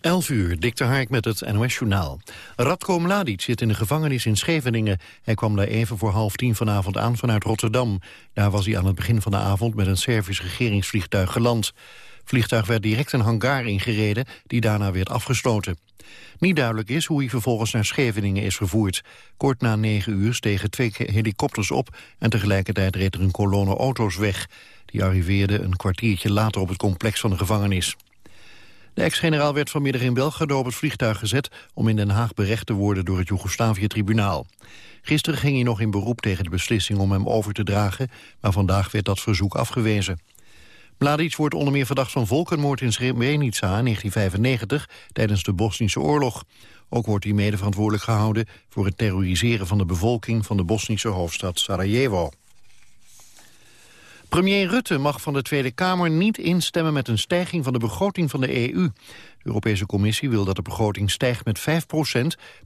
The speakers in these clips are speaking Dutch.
11 uur, Dikter Hark met het NOS-journaal. Radko Mladic zit in de gevangenis in Scheveningen. Hij kwam daar even voor half tien vanavond aan vanuit Rotterdam. Daar was hij aan het begin van de avond met een Servisch regeringsvliegtuig geland. Vliegtuig werd direct een hangar ingereden, die daarna werd afgesloten. Niet duidelijk is hoe hij vervolgens naar Scheveningen is vervoerd. Kort na negen uur stegen twee helikopters op... en tegelijkertijd reed er een kolonne auto's weg. Die arriveerden een kwartiertje later op het complex van de gevangenis. De ex-generaal werd vanmiddag in Belgrado op het vliegtuig gezet... om in Den Haag berecht te worden door het Joegoslavië-tribunaal. Gisteren ging hij nog in beroep tegen de beslissing om hem over te dragen... maar vandaag werd dat verzoek afgewezen. Mladic wordt onder meer verdacht van volkenmoord in Srebrenica in 1995... tijdens de Bosnische oorlog. Ook wordt hij mede verantwoordelijk gehouden... voor het terroriseren van de bevolking van de Bosnische hoofdstad Sarajevo. Premier Rutte mag van de Tweede Kamer niet instemmen met een stijging van de begroting van de EU. De Europese Commissie wil dat de begroting stijgt met 5%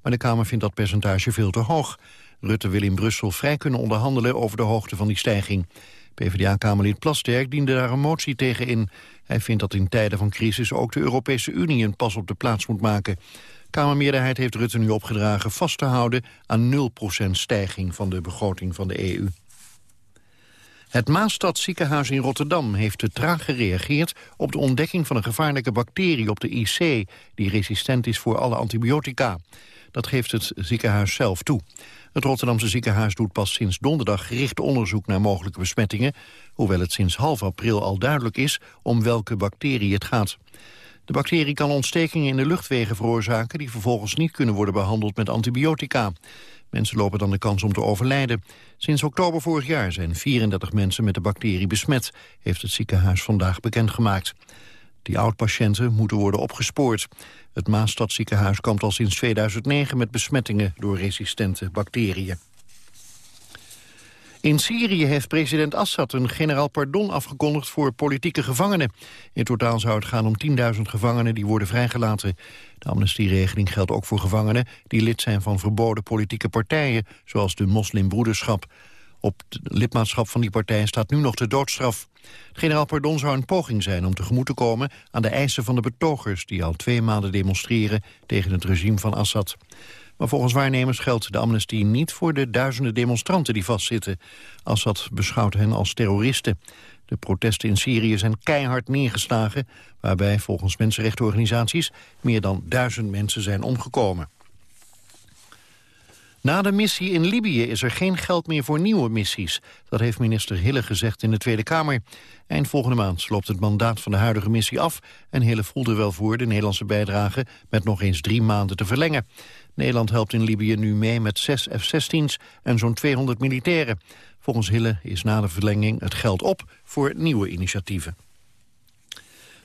maar de Kamer vindt dat percentage veel te hoog. Rutte wil in Brussel vrij kunnen onderhandelen over de hoogte van die stijging. PvdA-kamerlid Plasterk diende daar een motie tegen in. Hij vindt dat in tijden van crisis ook de Europese Unie een pas op de plaats moet maken. Kamermeerderheid heeft Rutte nu opgedragen vast te houden aan 0% stijging van de begroting van de EU. Het Maastadziekenhuis in Rotterdam heeft te traag gereageerd op de ontdekking van een gevaarlijke bacterie op de IC, die resistent is voor alle antibiotica. Dat geeft het ziekenhuis zelf toe. Het Rotterdamse ziekenhuis doet pas sinds donderdag gericht onderzoek naar mogelijke besmettingen, hoewel het sinds half april al duidelijk is om welke bacterie het gaat. De bacterie kan ontstekingen in de luchtwegen veroorzaken die vervolgens niet kunnen worden behandeld met antibiotica. Mensen lopen dan de kans om te overlijden. Sinds oktober vorig jaar zijn 34 mensen met de bacterie besmet, heeft het ziekenhuis vandaag bekendgemaakt. Die oud-patiënten moeten worden opgespoord. Het Maastadziekenhuis komt al sinds 2009 met besmettingen door resistente bacteriën. In Syrië heeft president Assad een generaal pardon afgekondigd voor politieke gevangenen. In totaal zou het gaan om 10.000 gevangenen die worden vrijgelaten. De amnestieregeling geldt ook voor gevangenen die lid zijn van verboden politieke partijen, zoals de moslimbroederschap. Op het lidmaatschap van die partij staat nu nog de doodstraf. Generaal Pardon zou een poging zijn om tegemoet te komen aan de eisen van de betogers die al twee maanden demonstreren tegen het regime van Assad. Maar volgens waarnemers geldt de amnestie niet voor de duizenden demonstranten die vastzitten. Assad beschouwt hen als terroristen. De protesten in Syrië zijn keihard neergeslagen... waarbij volgens mensenrechtenorganisaties meer dan duizend mensen zijn omgekomen. Na de missie in Libië is er geen geld meer voor nieuwe missies. Dat heeft minister Hille gezegd in de Tweede Kamer. Eind volgende maand loopt het mandaat van de huidige missie af... en Hille voelt er wel voor de Nederlandse bijdrage met nog eens drie maanden te verlengen. Nederland helpt in Libië nu mee met zes F-16's en zo'n 200 militairen. Volgens Hille is na de verlenging het geld op voor nieuwe initiatieven.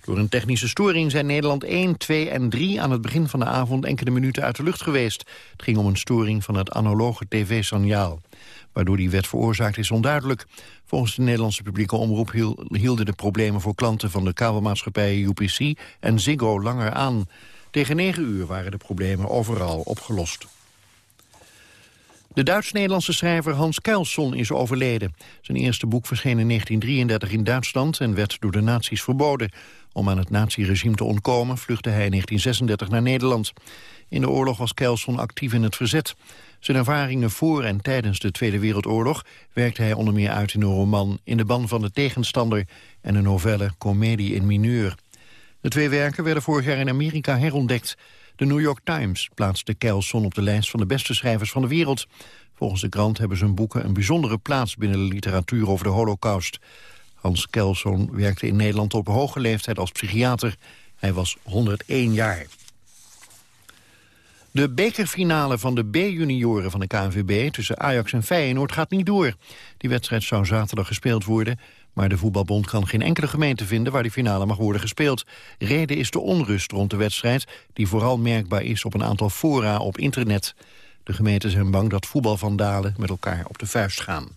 Door een technische storing zijn Nederland 1, 2 en 3 aan het begin van de avond enkele minuten uit de lucht geweest. Het ging om een storing van het analoge tv-signaal. Waardoor die werd veroorzaakt is onduidelijk. Volgens de Nederlandse publieke omroep hielden de problemen voor klanten van de kabelmaatschappijen UPC en Ziggo langer aan. Tegen 9 uur waren de problemen overal opgelost. De Duits-Nederlandse schrijver Hans Keilson is overleden. Zijn eerste boek verscheen in 1933 in Duitsland en werd door de nazi's verboden. Om aan het naziregime te ontkomen vluchtte hij in 1936 naar Nederland. In de oorlog was Keilson actief in het verzet. Zijn ervaringen voor en tijdens de Tweede Wereldoorlog werkte hij onder meer uit in een roman In de ban van de tegenstander en een novelle Comedie in mineur. De twee werken werden vorig jaar in Amerika herontdekt. De New York Times plaatste Kelson op de lijst van de beste schrijvers van de wereld. Volgens de krant hebben zijn boeken een bijzondere plaats binnen de literatuur over de holocaust. Hans Kelson werkte in Nederland op hoge leeftijd als psychiater. Hij was 101 jaar. De bekerfinale van de B-junioren van de KNVB tussen Ajax en Feyenoord gaat niet door. Die wedstrijd zou zaterdag gespeeld worden, maar de voetbalbond kan geen enkele gemeente vinden waar die finale mag worden gespeeld. Reden is de onrust rond de wedstrijd, die vooral merkbaar is op een aantal fora op internet. De gemeenten zijn bang dat voetbalvandalen met elkaar op de vuist gaan.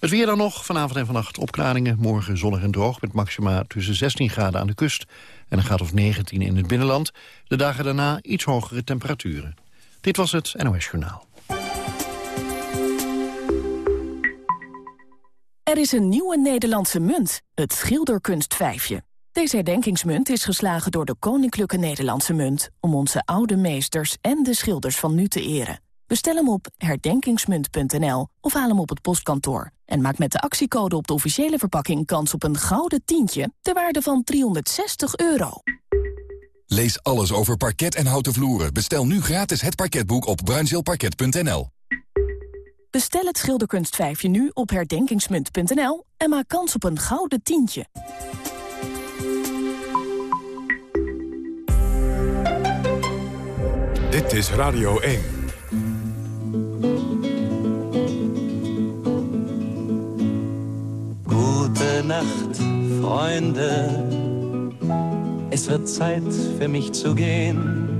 Het weer dan nog, vanavond en vannacht opklaringen. Morgen zonnig en droog met maxima tussen 16 graden aan de kust... en een graad of 19 in het binnenland. De dagen daarna iets hogere temperaturen. Dit was het NOS Journaal. Er is een nieuwe Nederlandse munt, het schilderkunstvijfje. Deze herdenkingsmunt is geslagen door de Koninklijke Nederlandse Munt... om onze oude meesters en de schilders van nu te eren. Bestel hem op herdenkingsmunt.nl of haal hem op het postkantoor. En maak met de actiecode op de officiële verpakking kans op een gouden tientje... ter waarde van 360 euro. Lees alles over parket en houten vloeren. Bestel nu gratis het parketboek op bruinzeelparket.nl. Bestel het schilderkunstvijfje nu op herdenkingsmunt.nl... en maak kans op een gouden tientje. Dit is Radio 1. Gute Nacht, Freunde. Es wird Zeit für mich zu gehen.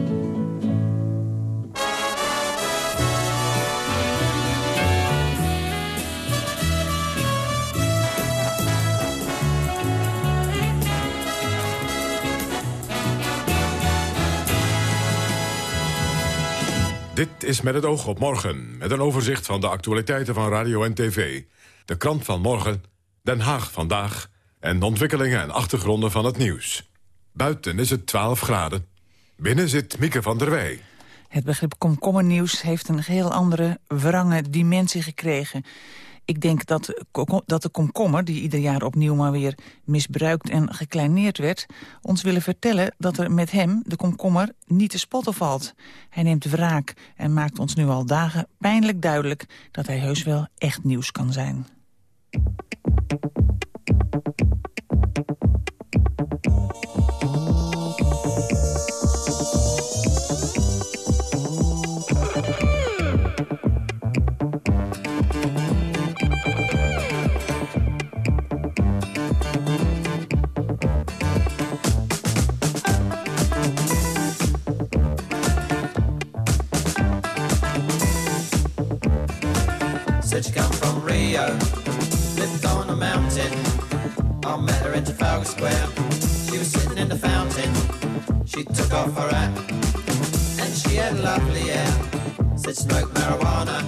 Is met het oog op morgen, met een overzicht van de actualiteiten van radio en tv. De krant van morgen, Den Haag vandaag en de ontwikkelingen en achtergronden van het nieuws. Buiten is het 12 graden. Binnen zit Mieke van der Wij. Het begrip komkommernieuws heeft een geheel andere wrange dimensie gekregen. Ik denk dat, dat de komkommer, die ieder jaar opnieuw maar weer misbruikt en gekleineerd werd, ons willen vertellen dat er met hem, de komkommer, niet te spotten valt. Hij neemt wraak en maakt ons nu al dagen pijnlijk duidelijk dat hij heus wel echt nieuws kan zijn. I met her in Trafalgar Square. She was sitting in the fountain. She took off her hat and she had lovely hair. Said smoke marijuana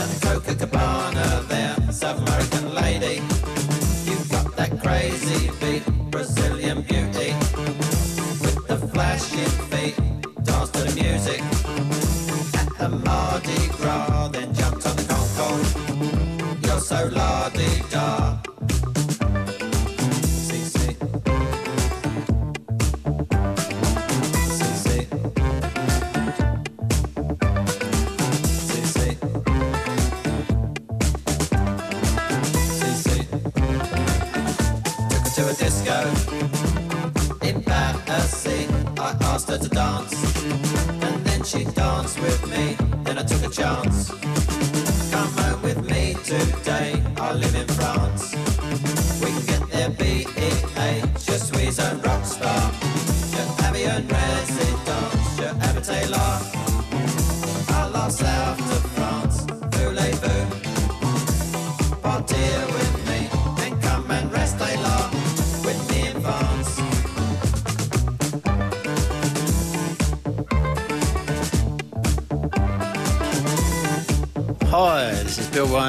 and the Coca-Cabana there. South American lady, you got that crazy beat, Brazilian beauty with the flashing feet. Dance to the music at the Mardi Gras, then jumped on the Concorde. You're so la-di-da.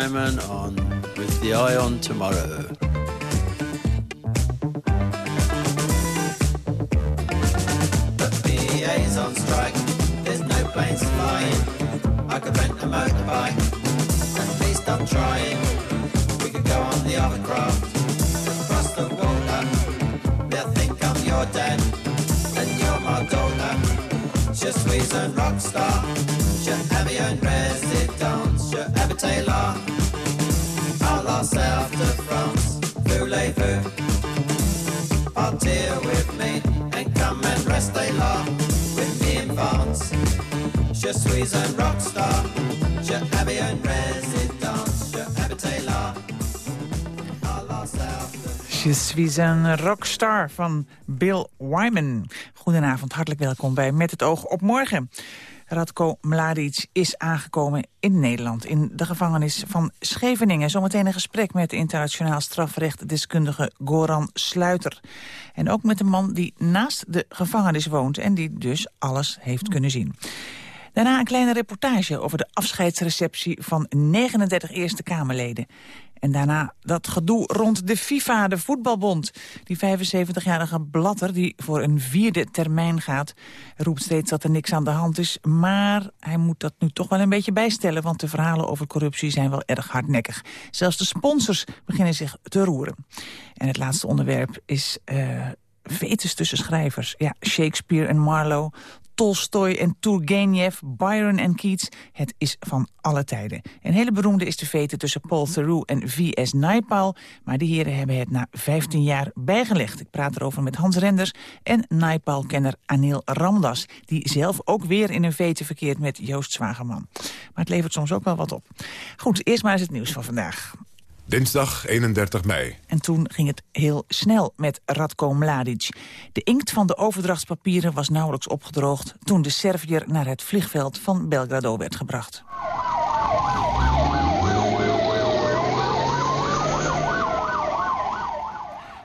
Wyman on with the Eye on Tomorrow. France. Voulez-vous partir with me and come and rest là with me in France. Je suis un rockstar. Je habille un résidence. Je habite là. Je suis een rockstar van Bill Wyman. Goedenavond, hartelijk welkom bij Met het oog op morgen. Radko Mladic is aangekomen in Nederland, in de gevangenis van Scheveningen. Zometeen een gesprek met internationaal strafrechtdeskundige Goran Sluiter. En ook met de man die naast de gevangenis woont en die dus alles heeft kunnen zien. Daarna een kleine reportage over de afscheidsreceptie van 39 Eerste Kamerleden. En daarna dat gedoe rond de FIFA, de voetbalbond. Die 75-jarige Blatter, die voor een vierde termijn gaat... roept steeds dat er niks aan de hand is. Maar hij moet dat nu toch wel een beetje bijstellen... want de verhalen over corruptie zijn wel erg hardnekkig. Zelfs de sponsors beginnen zich te roeren. En het laatste onderwerp is... Uh, tussen schrijvers. Ja, Shakespeare en Marlowe, Tolstoy en Turgenev, Byron en Keats. Het is van alle tijden. Een hele beroemde is de vete tussen Paul Theroux en V.S. Naipaul. Maar de heren hebben het na 15 jaar bijgelegd. Ik praat erover met Hans Renders en Naipaul-kenner Anil Ramdas... die zelf ook weer in een vete verkeert met Joost Zwagerman. Maar het levert soms ook wel wat op. Goed, eerst maar eens het nieuws van vandaag. Dinsdag 31 mei. En toen ging het heel snel met Radko Mladic. De inkt van de overdrachtspapieren was nauwelijks opgedroogd... toen de Serviër naar het vliegveld van Belgrado werd gebracht.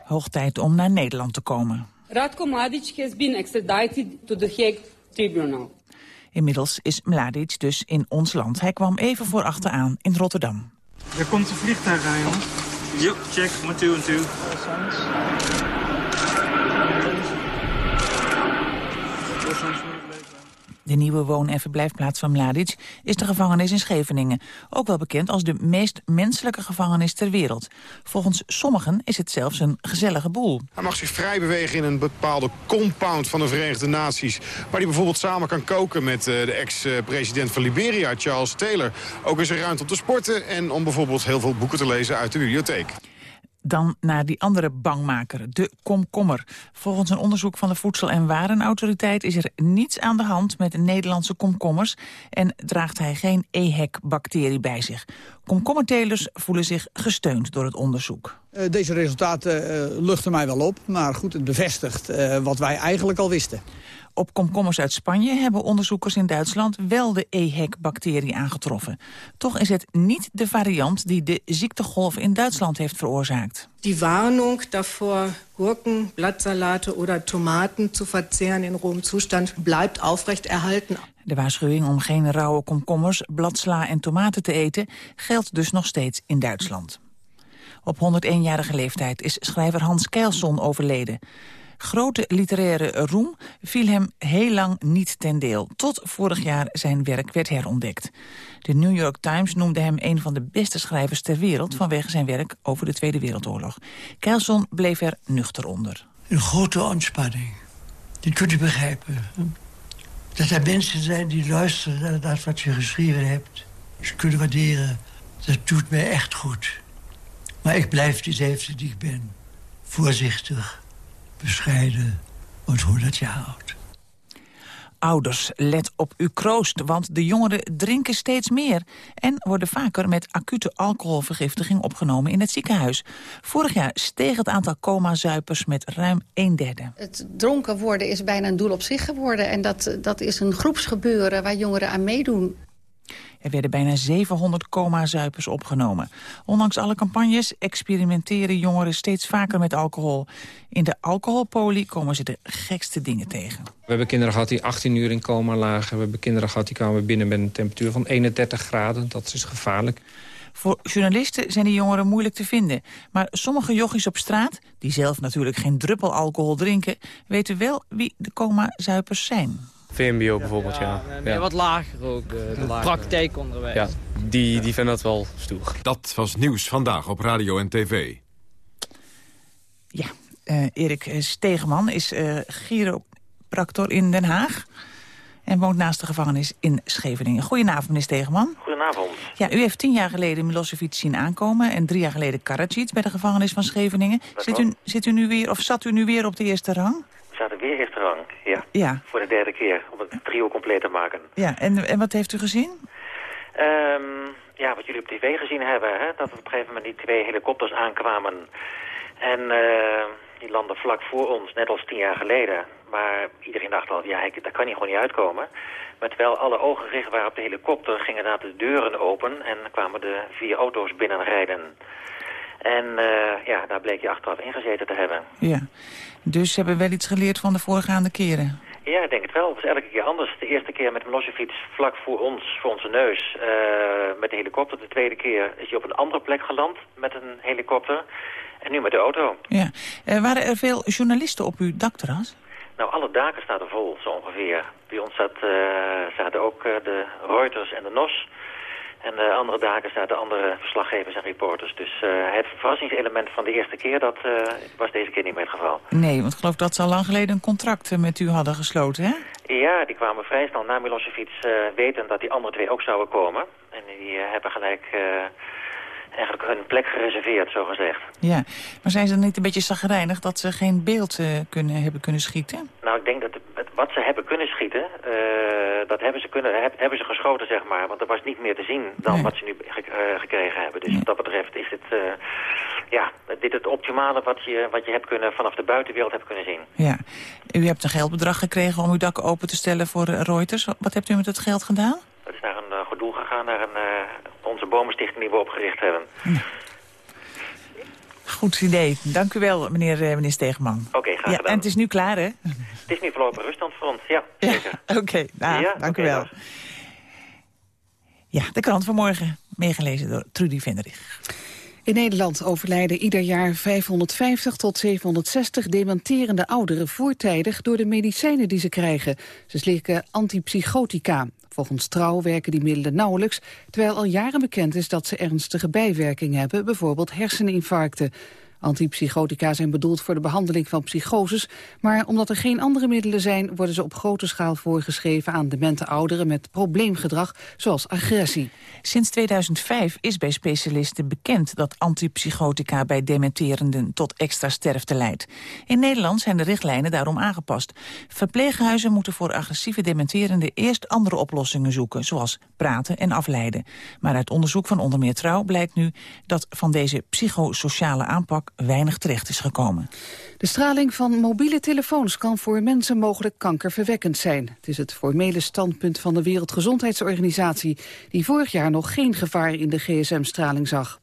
Hoog tijd om naar Nederland te komen. Radko Mladic has been extradited to the Hague Tribunal. Inmiddels is Mladic dus in ons land. Hij kwam even voor achteraan in Rotterdam. Er komt een vliegtuig aan, jongens. Jo, check, maar two en two. De nieuwe woon- en verblijfplaats van Mladic is de gevangenis in Scheveningen. Ook wel bekend als de meest menselijke gevangenis ter wereld. Volgens sommigen is het zelfs een gezellige boel. Hij mag zich vrij bewegen in een bepaalde compound van de Verenigde Naties. Waar hij bijvoorbeeld samen kan koken met eh, de ex-president van Liberia, Charles Taylor. Ook is er ruimte om te sporten en om bijvoorbeeld heel veel boeken te lezen uit de bibliotheek. Dan naar die andere bangmaker, de komkommer. Volgens een onderzoek van de Voedsel- en Warenautoriteit... is er niets aan de hand met de Nederlandse komkommers... en draagt hij geen EHEC-bacterie bij zich. Komkommertelers voelen zich gesteund door het onderzoek. Uh, deze resultaten uh, luchten mij wel op, maar goed, het bevestigt uh, wat wij eigenlijk al wisten. Op komkommers uit Spanje hebben onderzoekers in Duitsland wel de EHEC-bacterie aangetroffen. Toch is het niet de variant die de ziektegolf in Duitsland heeft veroorzaakt. Die warning daarvoor Gurken, Blattsalate oder Tomaten zu verzehren in rohem Zustand bleibt aufrecht erhalten. De waarschuwing om geen rauwe komkommers, bladsla en tomaten te eten geldt dus nog steeds in Duitsland. Op 101-jarige leeftijd is schrijver Hans Keilson overleden. Grote literaire roem viel hem heel lang niet ten deel. Tot vorig jaar zijn werk werd herontdekt. De New York Times noemde hem een van de beste schrijvers ter wereld... vanwege zijn werk over de Tweede Wereldoorlog. Keilson bleef er nuchter onder. Een grote ontspanning. Die kunt u begrijpen. Dat er mensen zijn die luisteren naar dat wat je geschreven hebt. Ze kunnen waarderen. Dat doet mij echt goed. Maar ik blijf dezelfde die ik ben. Voorzichtig, bescheiden en 100 jaar oud. Ouders, let op uw kroost, want de jongeren drinken steeds meer... en worden vaker met acute alcoholvergiftiging opgenomen in het ziekenhuis. Vorig jaar steeg het aantal coma-zuipers met ruim een derde. Het dronken worden is bijna een doel op zich geworden... en dat, dat is een groepsgebeuren waar jongeren aan meedoen. Er werden bijna 700 coma-zuipers opgenomen. Ondanks alle campagnes experimenteren jongeren steeds vaker met alcohol. In de alcoholpolie komen ze de gekste dingen tegen. We hebben kinderen gehad die 18 uur in coma lagen. We hebben kinderen gehad die kwamen binnen met een temperatuur van 31 graden. Dat is gevaarlijk. Voor journalisten zijn die jongeren moeilijk te vinden. Maar sommige jochies op straat, die zelf natuurlijk geen druppel alcohol drinken... weten wel wie de coma-zuipers zijn. VMBO bijvoorbeeld, ja. ja. ja. Wat lager ook, uh, praktijkonderwijs. Ja, die, die vinden dat wel stoer. Dat was nieuws vandaag op radio en tv. Ja, uh, Erik Stegeman is uh, chiropractor in Den Haag... en woont naast de gevangenis in Scheveningen. Goedenavond, meneer Stegeman. Goedenavond. Ja, u heeft tien jaar geleden Milosevic zien aankomen... en drie jaar geleden Karadzic bij de gevangenis van Scheveningen. Zit u, zit u nu weer, of zat u nu weer op de eerste rang? We zaten weer eerste rang, ja. ja. Voor de derde keer, om het trio compleet te maken. Ja, en, en wat heeft u gezien? Um, ja, wat jullie op tv gezien hebben, hè, dat op een gegeven moment die twee helikopters aankwamen. En uh, die landen vlak voor ons, net als tien jaar geleden. Maar iedereen dacht al, ja, ik, daar kan hij gewoon niet uitkomen. Maar terwijl alle ogen gericht waren op de helikopter, gingen inderdaad de deuren open en kwamen de vier auto's binnenrijden. En uh, ja, daar bleek je achteraf ingezeten te hebben. Ja, dus hebben we wel iets geleerd van de voorgaande keren? Ja, ik denk het wel. Het was elke keer anders. De eerste keer met Milosevic vlak voor ons, voor onze neus, uh, met de helikopter. De tweede keer is hij op een andere plek geland met een helikopter. En nu met de auto. Ja. Uh, waren er veel journalisten op uw dakterras? Nou, alle daken staan er vol, zo ongeveer. Bij ons zat, uh, zaten ook de Reuters en de NOS. En de andere dagen zaten andere verslaggevers en reporters. Dus uh, het verrassingselement van de eerste keer, dat uh, was deze keer niet meer het geval. Nee, want ik geloof dat ze al lang geleden een contract met u hadden gesloten, hè? Ja, die kwamen vrij snel na Milosevic uh, weten dat die andere twee ook zouden komen. En die hebben gelijk eigenlijk hun plek gereserveerd, zo gezegd. Ja, maar zijn ze dan niet een beetje zagrijnig dat ze geen beeld kunnen, hebben kunnen schieten? Nou, ik denk dat het, wat ze hebben kunnen schieten, dat hebben ze, kunnen, heb, hebben ze geschoten, zeg maar. Want er was niet meer te zien dan wat ze nu ge uh, gekregen hebben. Dus wat dat betreft is het, uh, ja, dit het optimale wat je, wat je hebt kunnen, vanaf de buitenwereld hebt kunnen zien. Ja, u hebt een geldbedrag gekregen om uw dak open te stellen voor Reuters. Wat hebt u met het geld gedaan? Dat is naar een uh, goed doel gegaan, naar een, onze bomenstichting die we opgericht hebben. Ja. Goed idee. Dank u wel, meneer, meneer Stegeman. Oké, okay, graag ja, gedaan. En het is nu klaar, hè? Het is nu voorlopig ruststand voor ons, ja. zeker. Oké, okay, nou, ja, dank okay, u wel. Dag. Ja, de krant van morgen, meegelezen door Trudy Venderich. In Nederland overlijden ieder jaar 550 tot 760 dementerende ouderen voortijdig door de medicijnen die ze krijgen. Ze slikken antipsychotica. Volgens Trouw werken die middelen nauwelijks, terwijl al jaren bekend is dat ze ernstige bijwerkingen hebben, bijvoorbeeld herseninfarcten. Antipsychotica zijn bedoeld voor de behandeling van psychoses, maar omdat er geen andere middelen zijn, worden ze op grote schaal voorgeschreven aan demente ouderen met probleemgedrag, zoals agressie. Sinds 2005 is bij specialisten bekend dat antipsychotica bij dementerenden tot extra sterfte leidt. In Nederland zijn de richtlijnen daarom aangepast. Verpleeghuizen moeten voor agressieve dementerenden eerst andere oplossingen zoeken, zoals praten en afleiden. Maar uit onderzoek van onder meer Trouw blijkt nu dat van deze psychosociale aanpak weinig terecht is gekomen. De straling van mobiele telefoons kan voor mensen mogelijk kankerverwekkend zijn. Het is het formele standpunt van de Wereldgezondheidsorganisatie... die vorig jaar nog geen gevaar in de gsm-straling zag.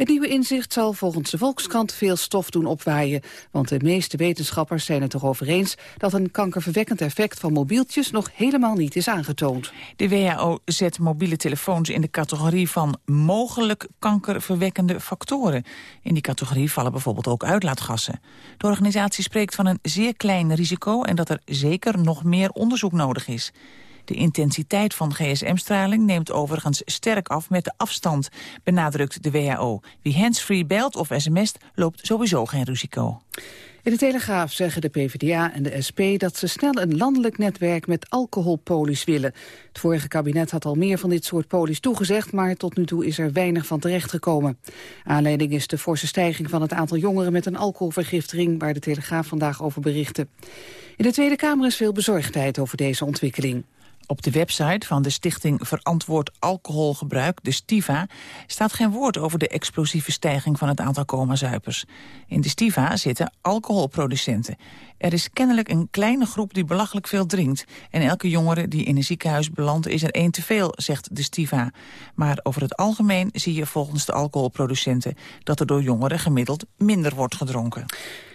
Het nieuwe inzicht zal volgens de Volkskrant veel stof doen opwaaien. Want de meeste wetenschappers zijn het erover eens... dat een kankerverwekkend effect van mobieltjes nog helemaal niet is aangetoond. De WHO zet mobiele telefoons in de categorie van mogelijk kankerverwekkende factoren. In die categorie vallen bijvoorbeeld ook uitlaatgassen. De organisatie spreekt van een zeer klein risico... en dat er zeker nog meer onderzoek nodig is. De intensiteit van gsm-straling neemt overigens sterk af met de afstand, benadrukt de WHO. Wie handsfree belt of sms't loopt sowieso geen risico. In de Telegraaf zeggen de PvdA en de SP dat ze snel een landelijk netwerk met alcoholpolies willen. Het vorige kabinet had al meer van dit soort polies toegezegd, maar tot nu toe is er weinig van terechtgekomen. Aanleiding is de forse stijging van het aantal jongeren met een alcoholvergiftiging, waar de Telegraaf vandaag over berichtte. In de Tweede Kamer is veel bezorgdheid over deze ontwikkeling. Op de website van de Stichting Verantwoord Alcoholgebruik, de STIVA, staat geen woord over de explosieve stijging van het aantal coma-zuipers. In de STIVA zitten alcoholproducenten. Er is kennelijk een kleine groep die belachelijk veel drinkt. En elke jongere die in een ziekenhuis belandt is er één te veel, zegt de STIVA. Maar over het algemeen zie je volgens de alcoholproducenten dat er door jongeren gemiddeld minder wordt gedronken.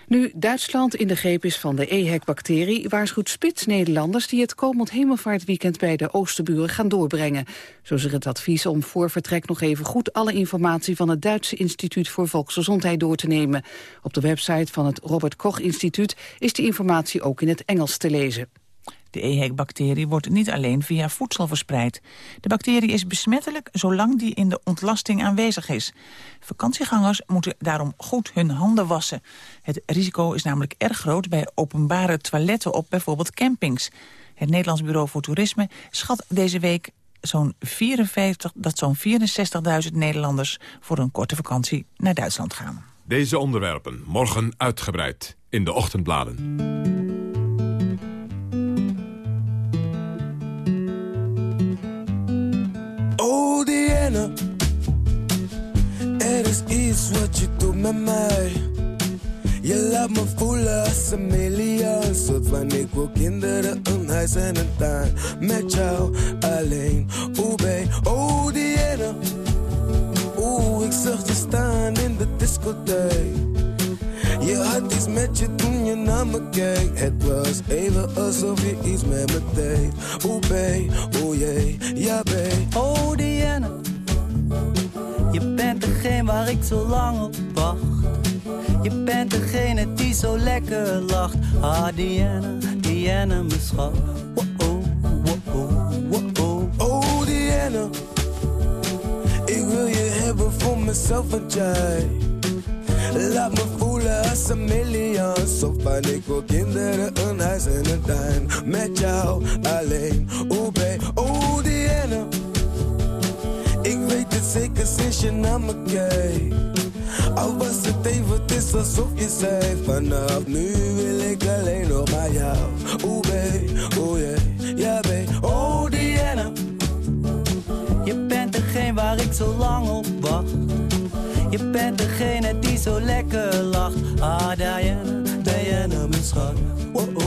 Nu Duitsland in de greep is van de EHEC-bacterie... waarschuwt spits Nederlanders die het komend hemelvaartweekend... bij de Oosterburen gaan doorbrengen. Zo is er het advies om voor vertrek nog even goed... alle informatie van het Duitse Instituut voor Volksgezondheid door te nemen. Op de website van het Robert Koch Instituut... is die informatie ook in het Engels te lezen. De EHEC-bacterie wordt niet alleen via voedsel verspreid. De bacterie is besmettelijk zolang die in de ontlasting aanwezig is. Vakantiegangers moeten daarom goed hun handen wassen. Het risico is namelijk erg groot bij openbare toiletten op bijvoorbeeld campings. Het Nederlands Bureau voor Toerisme schat deze week zo'n 54, dat zo'n 64.000 Nederlanders voor een korte vakantie naar Duitsland gaan. Deze onderwerpen morgen uitgebreid in de ochtendbladen. Is wat je doet met mij. Je laat me voelen als een miljoen. Soort van ik wil kinderen, een huis en een tuin. Met jou alleen, oeh babe, oh die ene. Oeh, ik zag je staan in de discotheek. Je had iets met je toen je naar me keek. Het was even alsof je iets met me deed. Oeh babe, oeh jee, ja babe. Oh Diana, je bent degene waar ik zo lang op wacht. Je bent degene die zo lekker lacht. Ah Diana, Diana mijn schat. Wow, wow, wow, wow. Oh Diana, ik wil je hebben voor mezelf en jij. Laat me voelen als een miljoen. Zo van ik wil kinderen, een huis en een tuin. Met jou alleen, oh babe, oh Diana. Zeker sinds je naar me kijkt. Al was het even, het is alsof je zei Vanaf nu wil ik alleen nog maar jou Oeh babe, oeh yeah, ja babe Oh Diana Je bent degene waar ik zo lang op wacht. Je bent degene die zo lekker lacht. Ah, Diana, Diana, mijn schat. Wow, oh,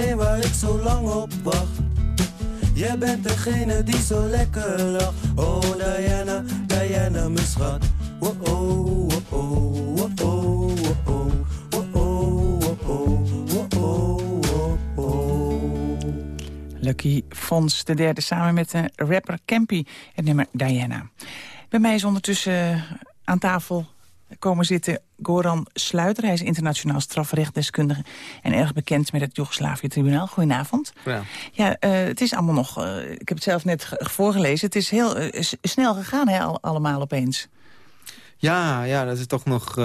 Degene waar ik zo lang op wacht. Jij bent degene die zo lekker lacht. Oh Diana, Diana mijn schat. Oh oh, oh oh, oh oh, oh oh. Lucky Fons de derde samen met de rapper Campy, het nummer Diana. Bij mij is ondertussen aan tafel komen zitten Goran Sluiter. Hij is internationaal strafrechtdeskundige en erg bekend met het Joegoslavië-tribunaal. Goedenavond. Ja. Ja, eh, het is allemaal nog... eh, ik heb het zelf net ge- voorgelezen. Het is heel eh, snel gegaan, hè, al- allemaal opeens. Ja, ja, dat is toch nog eh,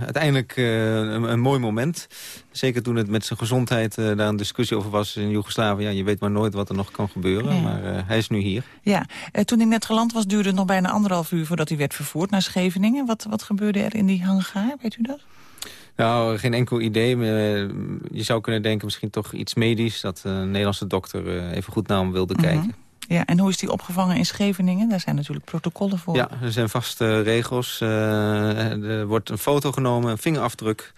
uiteindelijk eh, een, een mooi moment. Zeker toen het met zijn gezondheid eh, daar een discussie over was in Joegoslavië. Ja, je weet maar nooit wat er nog kan gebeuren. Ja. Maar hij is nu hier. Ja, toen hij net geland was, duurde het nog bijna anderhalf uur... voordat hij werd vervoerd naar Scheveningen. Wat, wat gebeurde er in die hangaar, weet u dat? Nou, geen enkel idee. Je zou kunnen denken misschien toch iets medisch. Dat een Nederlandse dokter even goed naar hem wilde Mhm. kijken. Ja, en hoe is die opgevangen in Scheveningen? Daar zijn natuurlijk protocollen voor. Ja, er zijn vaste regels. Eh, er wordt een foto genomen, een vingerafdruk.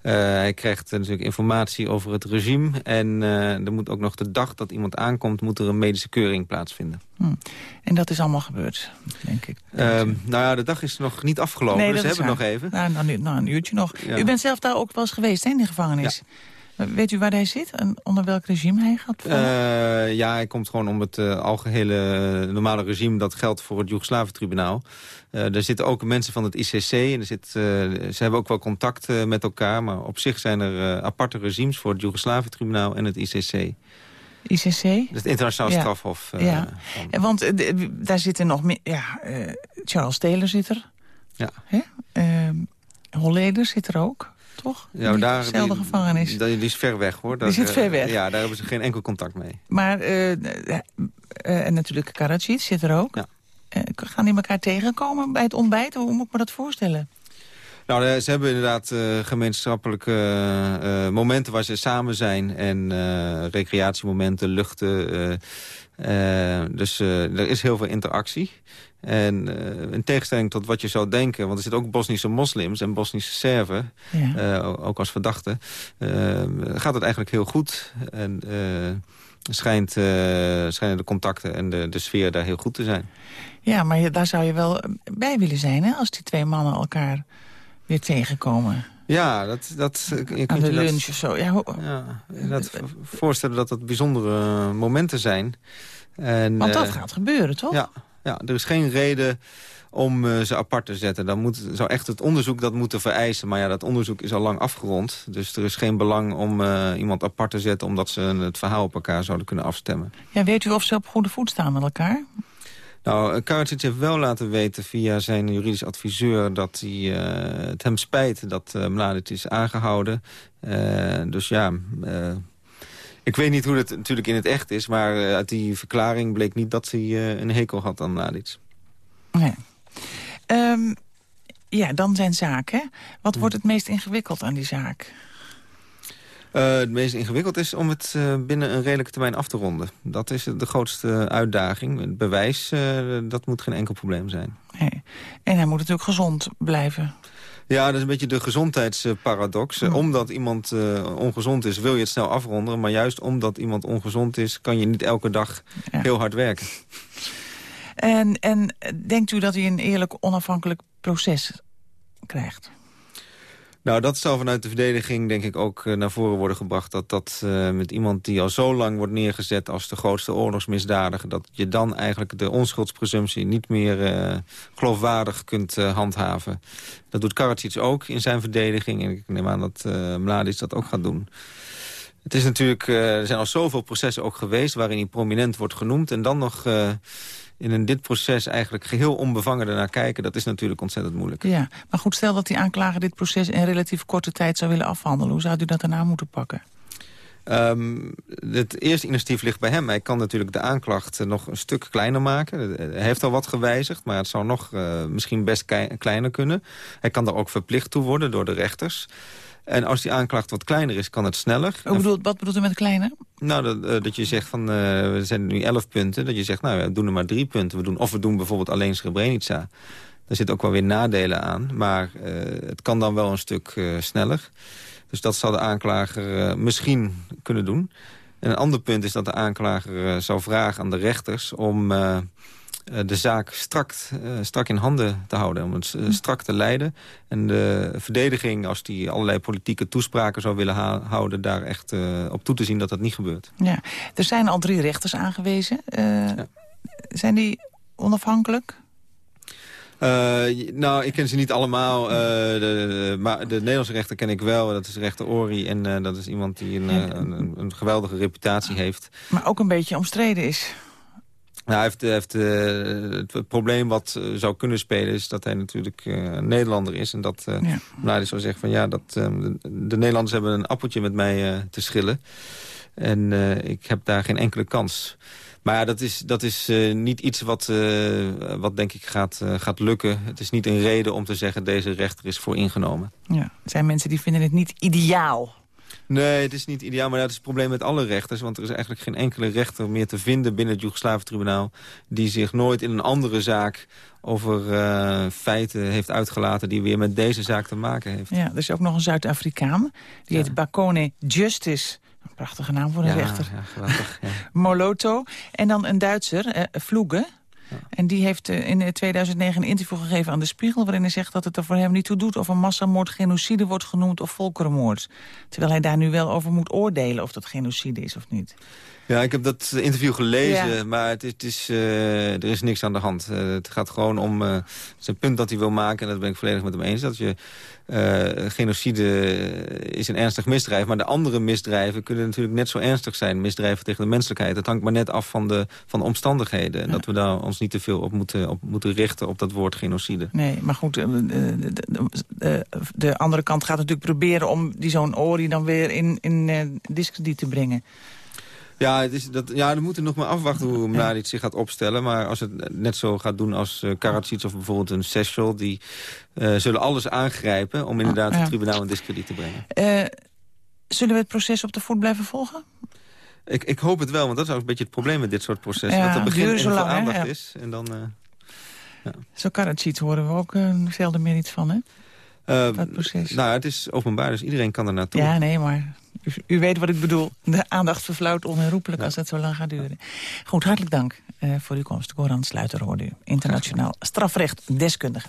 Eh, hij krijgt natuurlijk informatie over het regime. En eh, er moet ook nog de dag dat iemand aankomt... moet er een medische keuring plaatsvinden. Hm. En dat is allemaal gebeurd, denk ik. Ehm, nou ja, de dag is nog niet afgelopen, dus dat ze is hebben nog even. Nou, nou, nu- nou, een uurtje nog. Ja. U bent zelf daar ook wel eens geweest, hè, in de gevangenis. Weet u waar hij zit en onder welk regime hij gaat? vallen? Eh, ja, hij komt gewoon om het uh, algehele uh, normale regime... dat geldt voor het Joegoslavië-tribunaal. Uh, er zitten ook mensen van het ICC. En er zit, ze hebben ook wel contact met elkaar. Maar op zich zijn er aparte regimes voor het Joegoslavië-tribunaal en het ICC. ICC? Is het internationaal ja. strafhof. ja, van... want daar zitten nog meer... Ja, Charles Taylor zit er. Ja. Holleder zit er ook toch? Ja, daar, gevangenis. Die, die is ver weg, hoor. Die zit ver weg. Ja, daar hebben ze geen enkel contact mee. Maar, uh, uh, en natuurlijk Karadzic zit er ook. Ja. Gaan die elkaar tegenkomen bij het ontbijt? Hoe moet ik me dat voorstellen? Nou, ze hebben inderdaad uh, gemeenschappelijke uh, momenten waar ze samen zijn. En uh, recreatiemomenten, luchten. dus er is heel veel interactie. En uh, in tegenstelling tot wat je zou denken... want er zitten ook Bosnische moslims en Bosnische Serven... Ja. Uh, ook als verdachten... Uh, gaat het eigenlijk heel goed. En schijnt, schijnen de contacten en de, de sfeer daar heel goed te zijn. Ja, maar daar zou je wel bij willen zijn... Hè, als die twee mannen elkaar weer tegenkomen. Ja, dat... dat je Aan de je lunch dat, of zo. Ja, ja, dat voorstellen dat dat bijzondere momenten zijn. En, Want dat gaat gebeuren, toch? Ja, ja, er is geen reden om uh, ze apart te zetten. Dan moet, zou echt het onderzoek dat moeten vereisen. Maar ja, dat onderzoek is al lang afgerond. Dus er is geen belang om uh, iemand apart te zetten... omdat ze het verhaal op elkaar zouden kunnen afstemmen. Ja, weet u of ze op goede voet staan met elkaar? Nou, Karadzic heeft wel laten weten via zijn juridisch adviseur... dat hij, uh, het hem spijt dat Mladic is aangehouden. dus ja... Ik weet niet hoe het natuurlijk in het echt is... maar uh, uit die verklaring bleek niet dat hij uh, een hekel had aan Mladic. Nee. Um, Ja, dan zijn zaak, hè? Wat wordt het meest ingewikkeld aan die zaak? Uh, het meest ingewikkeld is om het uh, binnen een redelijke termijn af te ronden. Dat is de grootste uitdaging. Het bewijs, uh, dat moet geen enkel probleem zijn. Nee. En hij moet natuurlijk gezond blijven. Ja, dat is een beetje de gezondheidsparadox. Ja. Omdat iemand ongezond is, wil je het snel afronden. Maar juist omdat iemand ongezond is, kan je niet elke dag ja. heel hard werken. En, en denkt u dat hij een eerlijk onafhankelijk proces krijgt? Nou, dat zal vanuit de verdediging denk ik ook uh, naar voren worden gebracht. Dat dat uh, met iemand die al zo lang wordt neergezet als de grootste oorlogsmisdadiger... dat je dan eigenlijk de onschuldspresumptie niet meer uh, geloofwaardig kunt handhaven. Dat doet Karadzic ook in zijn verdediging. En ik neem aan dat Mladic dat ook gaat doen. Het is natuurlijk, er zijn al zoveel processen ook geweest... waarin hij prominent wordt genoemd. En dan nog in een dit proces eigenlijk geheel onbevangen ernaar kijken... dat is natuurlijk ontzettend moeilijk. Ja, maar goed, stel dat die aanklager dit proces in relatief korte tijd zou willen afhandelen. Hoe zou u dat daarna moeten pakken? Um, het eerste initiatief ligt bij hem. Hij kan natuurlijk de aanklacht nog een stuk kleiner maken. Hij heeft al wat gewijzigd, maar het zou nog uh, misschien best kleiner kunnen. Hij kan daar ook verplicht toe worden door de rechters. En als die aanklacht wat kleiner is, kan het sneller. Bedoelt, wat bedoelt u met kleiner? Nou, dat, uh, dat je zegt van, uh, we zijn nu elf punten. Dat je zegt, nou, we doen er maar drie punten. We doen, of we doen bijvoorbeeld alleen Srebrenica. Daar zitten ook wel weer nadelen aan. Maar uh, het kan dan wel een stuk sneller. Dus dat zal de aanklager misschien kunnen doen. En een ander punt is dat de aanklager zou vragen aan de rechters... om eh, de zaak strak, uh, strak in handen te houden. Om het uh, strak te leiden. En de verdediging, als die allerlei politieke toespraken zou willen houden... daar echt op toe te zien dat dat niet gebeurt. Ja. Er zijn al drie rechters aangewezen. Ja. Zijn die onafhankelijk? nou, ik ken ze niet allemaal. de, de, maar de Nederlandse rechter ken ik wel. Dat is rechter Ori. En dat is iemand die een, een, een geweldige reputatie heeft. Maar ook een beetje omstreden is. Nou, hij heeft, heeft uh, het probleem wat uh, zou kunnen spelen is dat hij natuurlijk uh, Nederlander is. En dat uh, ja. nou, zou zeggen van ja, dat, de, de, Nederlanders hebben een appeltje met mij te schillen. En ik heb daar geen enkele kans. Maar ja, dat is, dat is niet iets wat, wat denk ik gaat, gaat lukken. Het is niet een reden om te zeggen deze rechter is voor ingenomen. Ja, er zijn mensen die vinden het niet ideaal Nee, het is niet ideaal, maar dat is het probleem met alle rechters. Want er is eigenlijk geen enkele rechter meer te vinden binnen het Joegoslaventribunaal... die zich nooit in een andere zaak over uh, feiten heeft uitgelaten... die weer met deze zaak te maken heeft. Ja, er is ook nog een Zuid-Afrikaan. Die ja. heet Bakone Justice. Een prachtige naam voor een ja, rechter. Ja, geweldig. Ja. Moloto. En dan een Duitser, uh, Vloege. En die heeft uh, in 2009 een interview gegeven aan De Spiegel... waarin hij zegt dat het er voor hem niet toe doet... of een massamoord genocide wordt genoemd of volkerenmoord. Terwijl hij daar nu wel over moet oordelen of dat genocide is of niet. Ja, ik heb dat interview gelezen, ja. maar het, het is, uh, er is niks aan de hand. Uh, het gaat gewoon om uh, zijn punt dat hij wil maken, en dat ben ik volledig met hem eens... dat je genocide is een ernstig misdrijf, maar de andere misdrijven kunnen natuurlijk net zo ernstig zijn. Misdrijven tegen de menselijkheid. Het hangt maar net af van de, van de omstandigheden. En ja. dat we daar ons niet te veel op moeten, op moeten richten op dat woord genocide. Nee, maar goed, de, de, de, de andere kant gaat natuurlijk proberen om die zo'n Ori dan weer in, in discrediet te brengen. Ja, het is dat, ja, we moeten nog maar afwachten hoe Mladic zich gaat opstellen. Maar als het net zo gaat doen als uh, Karadzic of bijvoorbeeld een Sessel... die uh, zullen alles aangrijpen om inderdaad ja. het tribunaal in discrediet te brengen. Uh, zullen we het proces op de voet blijven volgen? Ik, ik hoop het wel, want dat is ook een beetje het probleem met dit soort processen. Ja, dat er begin zo lang, aandacht is en dan... ja. Zo Karadzic horen we ook zelden meer iets van, hè? Uh. Nou, het is openbaar, dus iedereen kan er naartoe. Ja, nee, maar u, u, weet wat ik bedoel. De aandacht verflauwt onherroepelijk ja. als dat zo lang gaat duren. Goed, hartelijk dank uh, voor uw komst. Goran Sluiter hoorde u. Internationaal strafrecht deskundige.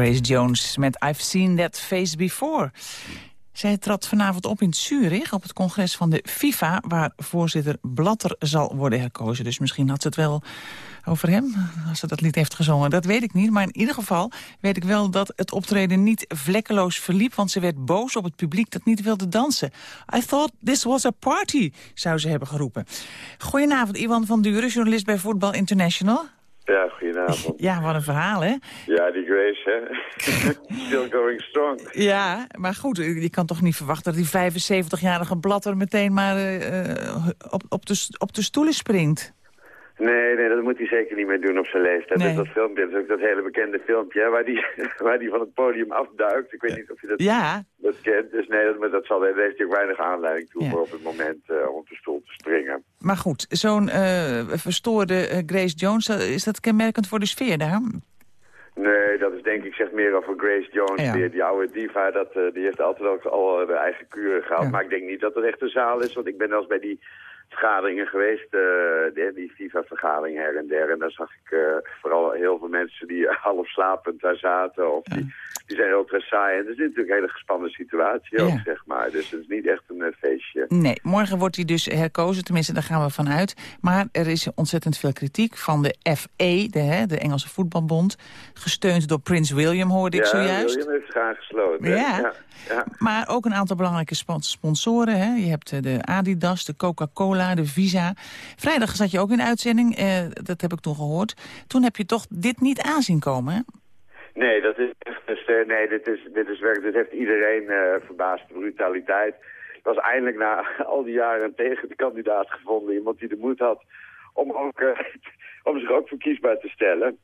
Grace Jones met I've Seen That Face Before. Zij trad vanavond op in Zurich op het congres van de FIFA... waar voorzitter Blatter zal worden herkozen. Dus misschien had ze het wel over hem, als ze dat lied heeft gezongen. Dat weet ik niet, maar in ieder geval weet ik wel... dat het optreden niet vlekkeloos verliep... want ze werd boos op het publiek dat niet wilde dansen. I thought this was a party, zou ze hebben geroepen. Goedenavond, Iwan van Duren, journalist bij Voetbal International. Ja, goedenavond. Ja, wat een verhaal, hè? Ja, die Grace, hè? Still going strong. Ja, maar goed, je kan toch niet verwachten dat die 75-jarige blatter meteen maar eh, eh, op, op, de, op de stoelen springt. Nee, nee, dat moet hij zeker niet meer doen op zijn leeftijd. Nee. Dus dat filmpje, dat is ook dat hele bekende filmpje, waar die, waar die van het podium afduikt. Ik weet niet of je dat, Ja. dat kent. Dus nee, dat, maar dat zal, daar heeft hij ook weinig aanleiding toe Ja. voor op het moment eh, om op de stoel te springen. Maar goed, zo'n eh, verstoorde eh, Grace Jones, is dat kenmerkend voor de sfeer daar? Nee, dat is denk ik zeg meer over Grace Jones. Ja. Die, die oude diva, dat, die heeft altijd ook al de eigen kuren gehad. Maar ik denk niet dat het echt een zaal is, want ik ben wel eens bij die vergaderingen geweest, eh, die, FIFA-vergaderingen her en der. En daar zag ik eh, vooral heel veel mensen die half slapend daar zaten. Of die, die zijn ultra saai. En het is natuurlijk een hele gespannen situatie ook, zeg maar. Dus het is niet echt een eh, feestje. Nee, morgen wordt hij dus herkozen, tenminste daar gaan we vanuit. Maar er is ontzettend veel kritiek van de FA, de, hè, de Engelse voetbalbond. Gesteund door Prins William, hoorde ik ja, zojuist. William heeft zich aangesloten. Ja. ja. Maar ook een aantal belangrijke spo- sponsoren. Hè. Je hebt eh, de Adidas, de Coca-Cola, de Visa. Vrijdag zat je ook in de uitzending, eh, dat heb ik toen gehoord. Toen heb je toch dit niet aanzien komen, hè? Nee, dat is nee, dit is, dit is werk, dit heeft iedereen eh, verbaasd, de brutaliteit. Het was eindelijk na al die jaren een tegenkandidaat gevonden, iemand die de moed had om, ook, eh, om zich ook verkiesbaar te stellen.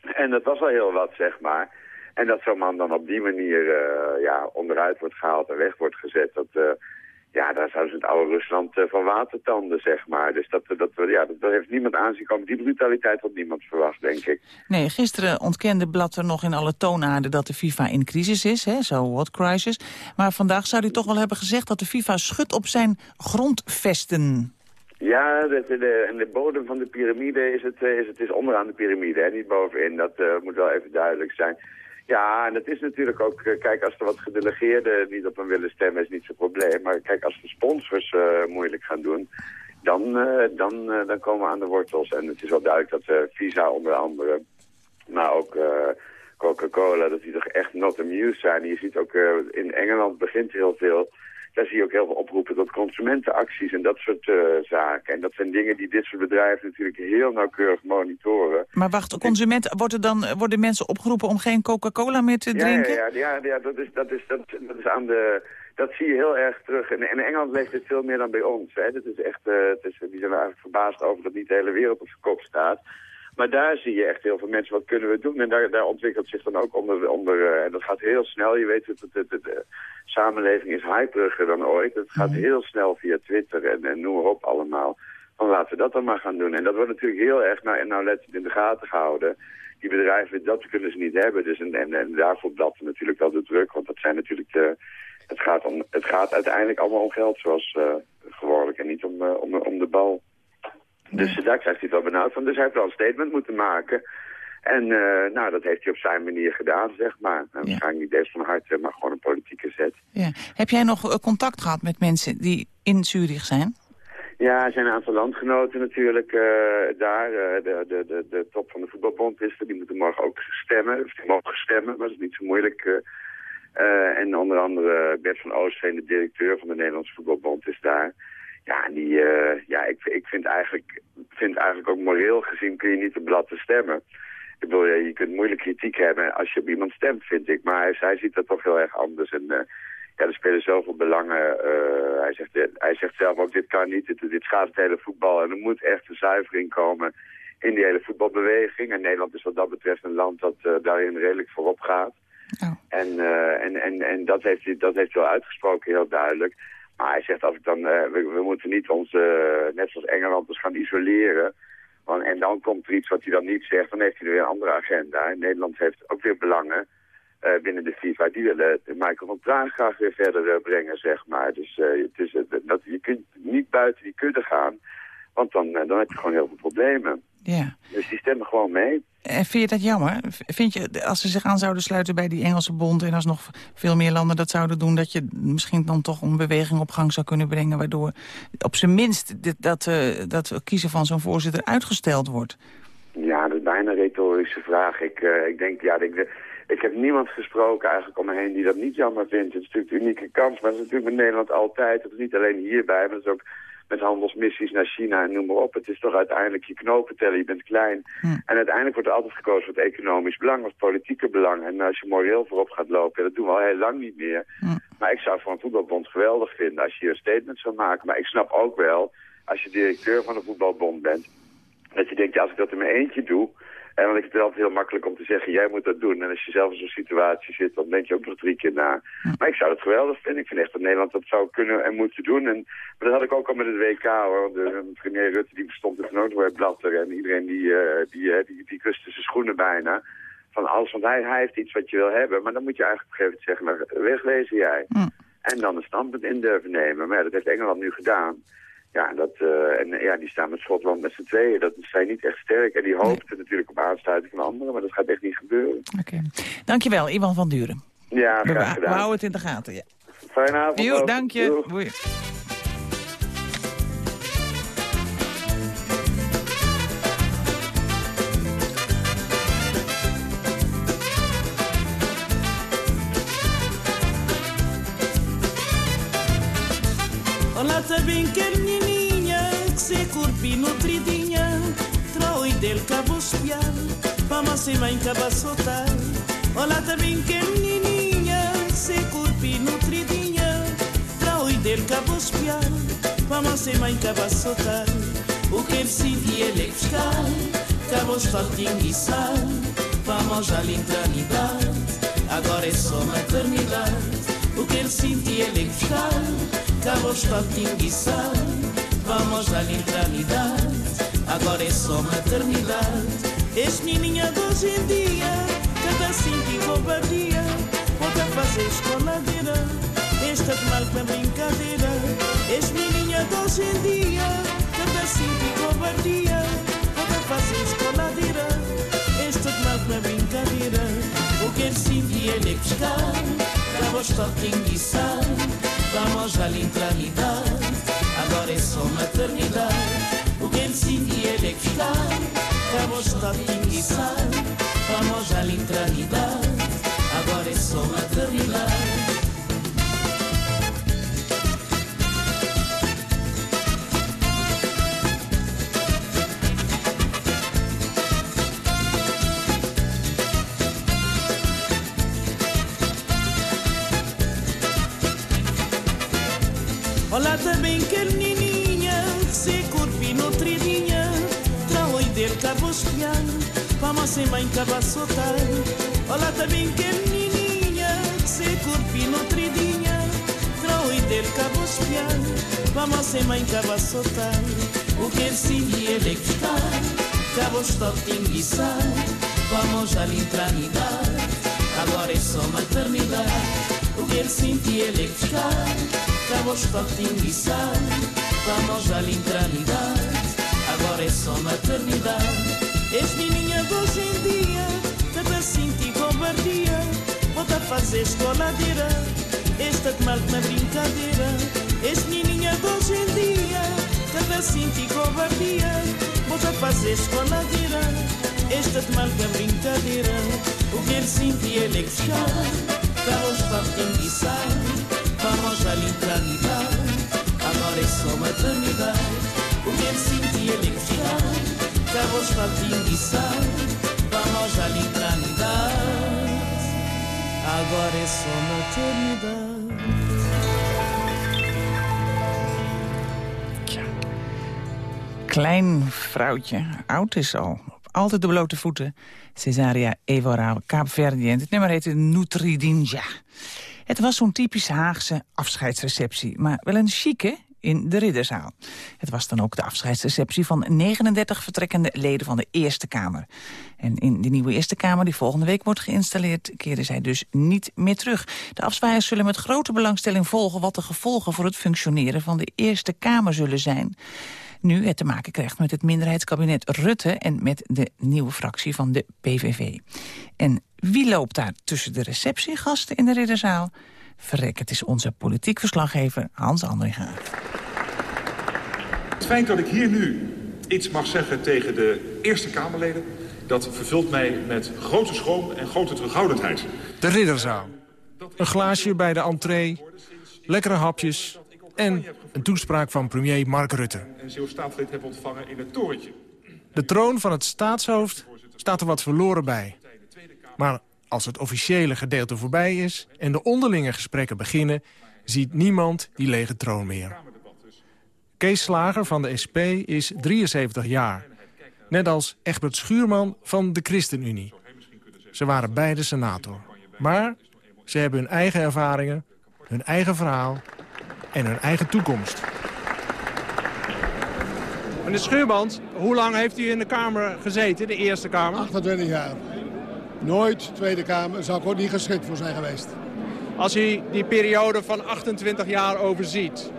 En dat was al heel wat, zeg maar. En dat zo'n man dan op die manier eh, ja, onderuit wordt gehaald en weg wordt gezet, dat, ja, daar zouden ze het oude Rusland eh, van watertanden, zeg maar. Dus dat, dat, ja, dat, heeft niemand aanzien komen. Die brutaliteit had niemand verwacht, denk ik. Nee, gisteren ontkende Blatter nog in alle toonaarden dat de FIFA in crisis is, hè, zo what crisis. Maar vandaag zou hij toch wel hebben gezegd dat de FIFA schudt op zijn grondvesten. Ja, de, de, de- en de bodem van de piramide is het, eh, is het is onderaan de piramide, hè, niet bovenin. Dat eh, moet wel even duidelijk zijn. Ja, en het is natuurlijk ook, eh, kijk, als er wat gedelegeerden niet op hem willen stemmen, is niet zo'n probleem. Maar kijk, als de sponsors eh, moeilijk gaan doen, dan, eh, dan, dan komen we aan de wortels. En het is wel duidelijk dat Visa onder andere, maar ook Coca-Cola, dat die toch echt not amused zijn. Je ziet ook, in Engeland begint heel veel daar zie je ook heel veel oproepen tot consumentenacties en dat soort eh, zaken. En dat zijn dingen die dit soort bedrijven natuurlijk heel nauwkeurig monitoren. Maar wacht, consumenten, wordt er dan, worden mensen opgeroepen om geen Coca-Cola meer te drinken? Ja, ja, ja, ja, dat, is, dat, is, dat, dat is aan de... Dat zie je heel erg terug. En in Engeland leeft dit veel meer dan bij ons. Hè. Dat is echt, het is, die zijn eigenlijk verbaasd over dat niet de hele wereld op zijn kop staat. Maar daar zie je echt heel veel mensen, wat kunnen we doen? En daar, daar ontwikkelt zich dan ook onder, onder eh, en dat gaat heel snel. Je weet, het, het, het, het, de samenleving is hyperiger dan ooit. Het gaat heel snel via Twitter en, en noem maar op allemaal. Van laten we dat dan maar gaan doen. En dat wordt natuurlijk heel erg nou, nauwlettend in de gaten gehouden. Die bedrijven, dat kunnen ze niet hebben. Dus en, en, en daarvoor blatten natuurlijk wel de druk. Want dat zijn natuurlijk de, het, gaat om, het gaat uiteindelijk allemaal om geld zoals uh, gewoonlijk. En niet om, uh, om, om de bal. Dus daar krijgt hij het wel benauwd van. Dus hij heeft wel een statement moeten maken. En uh, nou, dat heeft hij op zijn manier gedaan, zeg maar. En waarschijnlijk niet eens van harte, maar gewoon een politieke zet. Ja. Heb jij nog contact gehad met mensen die in Zurich zijn? Ja, er zijn een aantal landgenoten natuurlijk uh, daar. Uh, de, de, de, de top van de voetbalbond is er. Die moeten morgen ook stemmen. Of die mogen stemmen, maar dat is niet zo moeilijk. En onder andere Bert van Oostveen, de directeur van de Nederlandse voetbalbond, is daar. Ja, die, ja ik, ik vind, eigenlijk, vind eigenlijk ook moreel gezien kun je niet op blad te stemmen. Ik bedoel, je kunt moeilijk kritiek hebben als je op iemand stemt, vind ik. Maar hij, hij ziet dat toch heel erg anders. En ja, er spelen zoveel belangen. Uh, hij, zegt, hij zegt zelf ook, dit kan niet, dit, dit schaadt het hele voetbal. En er moet echt een zuivering komen in die hele voetbalbeweging. En Nederland is wat dat betreft een land dat uh, daarin redelijk voorop gaat. Oh. En, uh, en, en, en dat, heeft hij, dat heeft hij wel uitgesproken, heel duidelijk. Maar hij zegt, als ik dan, we, we, moeten niet ons, net zoals Engeland, ons gaan isoleren. En dan komt er iets wat hij dan niet zegt, dan heeft hij weer een andere agenda. En Nederland heeft ook weer belangen. Uh, binnen de FIFA. Die willen Michael van Praag graag weer verder brengen, zeg maar. Dus het is, dat, je kunt niet buiten die kudde gaan, want dan, dan heb je gewoon heel veel problemen. Ja. Dus die stemmen gewoon mee. En vind je dat jammer? Vind je, als ze zich aan zouden sluiten bij die Engelse bond... en als nog veel meer landen dat zouden doen... dat je misschien dan toch een beweging op gang zou kunnen brengen... waardoor op zijn minst dit, dat, dat kiezen van zo'n voorzitter uitgesteld wordt? Ja, dat is bijna een retorische vraag. Ik, ik denk, ja, ik, ik heb niemand gesproken eigenlijk om me heen die dat niet jammer vindt. Het is natuurlijk een unieke kans, maar dat is natuurlijk met Nederland altijd. Dat is niet alleen hierbij, maar dat is ook met handelsmissies naar China en noem maar op. Het is toch uiteindelijk je knopen tellen, je bent klein. Hm. En uiteindelijk wordt er altijd gekozen voor het economisch belang, of politieke belang. En als je moreel voorop gaat lopen, dat doen we al heel lang niet meer. Hm. Maar ik zou het voor een voetbalbond geweldig vinden als je een statement zou maken. Maar ik snap ook wel, als je directeur van een voetbalbond bent, dat je denkt, ja, als ik dat in mijn eentje doe, en ik vind het altijd heel makkelijk om te zeggen, jij moet dat doen. En als je zelf in zo'n situatie zit, dan denk je ook nog drie keer na. Maar ik zou het geweldig vinden. Ik vind echt dat Nederland dat zou kunnen en moeten doen. En, maar dat had ik ook al met het WK hoor. De, premier Rutte die bestond in bij Blatter. En iedereen die, uh, die, uh, die, die kuste zijn schoenen bijna. Van alles, want hij, hij heeft iets wat je wil hebben. Maar dan moet je eigenlijk op een gegeven moment zeggen, nou, wegwezen jij. En dan een standpunt in durven nemen. Maar ja, dat heeft Engeland nu gedaan. Ja, dat, uh, en ja, die staan met Schotland met z'n tweeën. Dat zijn niet echt sterk. En die hoopten nee. natuurlijk op aansluiting van anderen, maar dat gaat echt niet gebeuren. Oké. Okay. Dankjewel, Ivan van Duren. Ja, graag gedaan. We houden het in de gaten, ja. Fijne avond. Jo, dank je. Doei. espiar Vamos se mãe cabaçotar Olá também que menininha Se corpi nutridinha Pra oider cabo espiar Vamos se mãe cabaçotar O que ele sentia ele buscar Cabos fartinho e Vamos à lintranidade Agora é só maternidade. O que ele sentia ele buscar Cabos fartinho e Vamos à lintranidade Agora é só maternidade. És menininha de hoje em dia Cada cinco cobardia Pode fazer escoladeira. Esta de mal com brincadeira. És menininha de hoje em dia Cada cinco cobardia Pode fazer escoladeira. Esta de mal com brincadeira. O que ele sentia ele fiscal Acabamos para tinguiçar Vamos à literalidade, agora é só maternidade. Pensi diyalektikal Vamos a optimizar Vamos a à literalidade Agora é só maternidade Olá também, carninho espiar, vamos sem mãe caba soltar. Olá também carninha, se corpi nutridinha, traoi del cabo espiar, vamos sem mãe caba soltar. O que ele se ele que está, cabo tinguiçar, vamos à lintranidade, agora é só maternidade. O que ele sentia ele que está, para tinguiçar Vamos à lintranidade Agora é só maternidade És menina de hoje em dia Cada cinti cobardia Volta a fazer escoladeira Esta de mal na brincadeira És menina de hoje sinto covardia, vou já fazer escoladeira. Esta de malca brincadeira, o que ele sinto e ele é que chora. Vamos para enguiçar, vamos ali eternidade. Agora é só maternidade, o que ele sinto e ele é que chora. Agora só. Klein vrouwtje, oud is al. Altijd de blote voeten. Cesaria Evora, Kaapverdiënt. Het nummer heette Nutridinja. Het was zo'n typisch Haagse afscheidsreceptie. Maar wel een chique in de Ridderzaal. Het was dan ook de afscheidsreceptie van 39 vertrekkende leden van de Eerste Kamer. En in de nieuwe Eerste Kamer, die volgende week wordt geïnstalleerd... keren zij dus niet meer terug. De afzwaaiers zullen met grote belangstelling volgen... wat de gevolgen voor het functioneren van de Eerste Kamer zullen zijn nu het te maken krijgt met het minderheidskabinet Rutte... en met de nieuwe fractie van de PVV. En wie loopt daar tussen de receptiegasten in de Ridderzaal? Verrek, het is onze politiek verslaggever Hans Andringa. Het feit dat ik hier nu iets mag zeggen tegen de Eerste Kamerleden... dat vervult mij met grote schroom en grote terughoudendheid. De Ridderzaal. Een glaasje bij de entree, lekkere hapjes en een toespraak van premier Mark Rutte. En staatslid heb ontvangen in het torentje. De troon van het staatshoofd staat er wat verloren bij. Maar als het officiële gedeelte voorbij is en de onderlinge gesprekken beginnen... ziet niemand die lege troon meer. Kees Slager van de SP is 73 jaar. Net als Egbert Schuurman van de ChristenUnie. Ze waren beide senator. Maar ze hebben hun eigen ervaringen, hun eigen verhaal en hun eigen toekomst. Meneer Schuurband, hoe lang heeft u in de Kamer gezeten, de Eerste Kamer? 28 jaar. Nooit Tweede Kamer, zou ik ook niet geschikt voor zijn geweest. Als u die periode van 28 jaar overziet...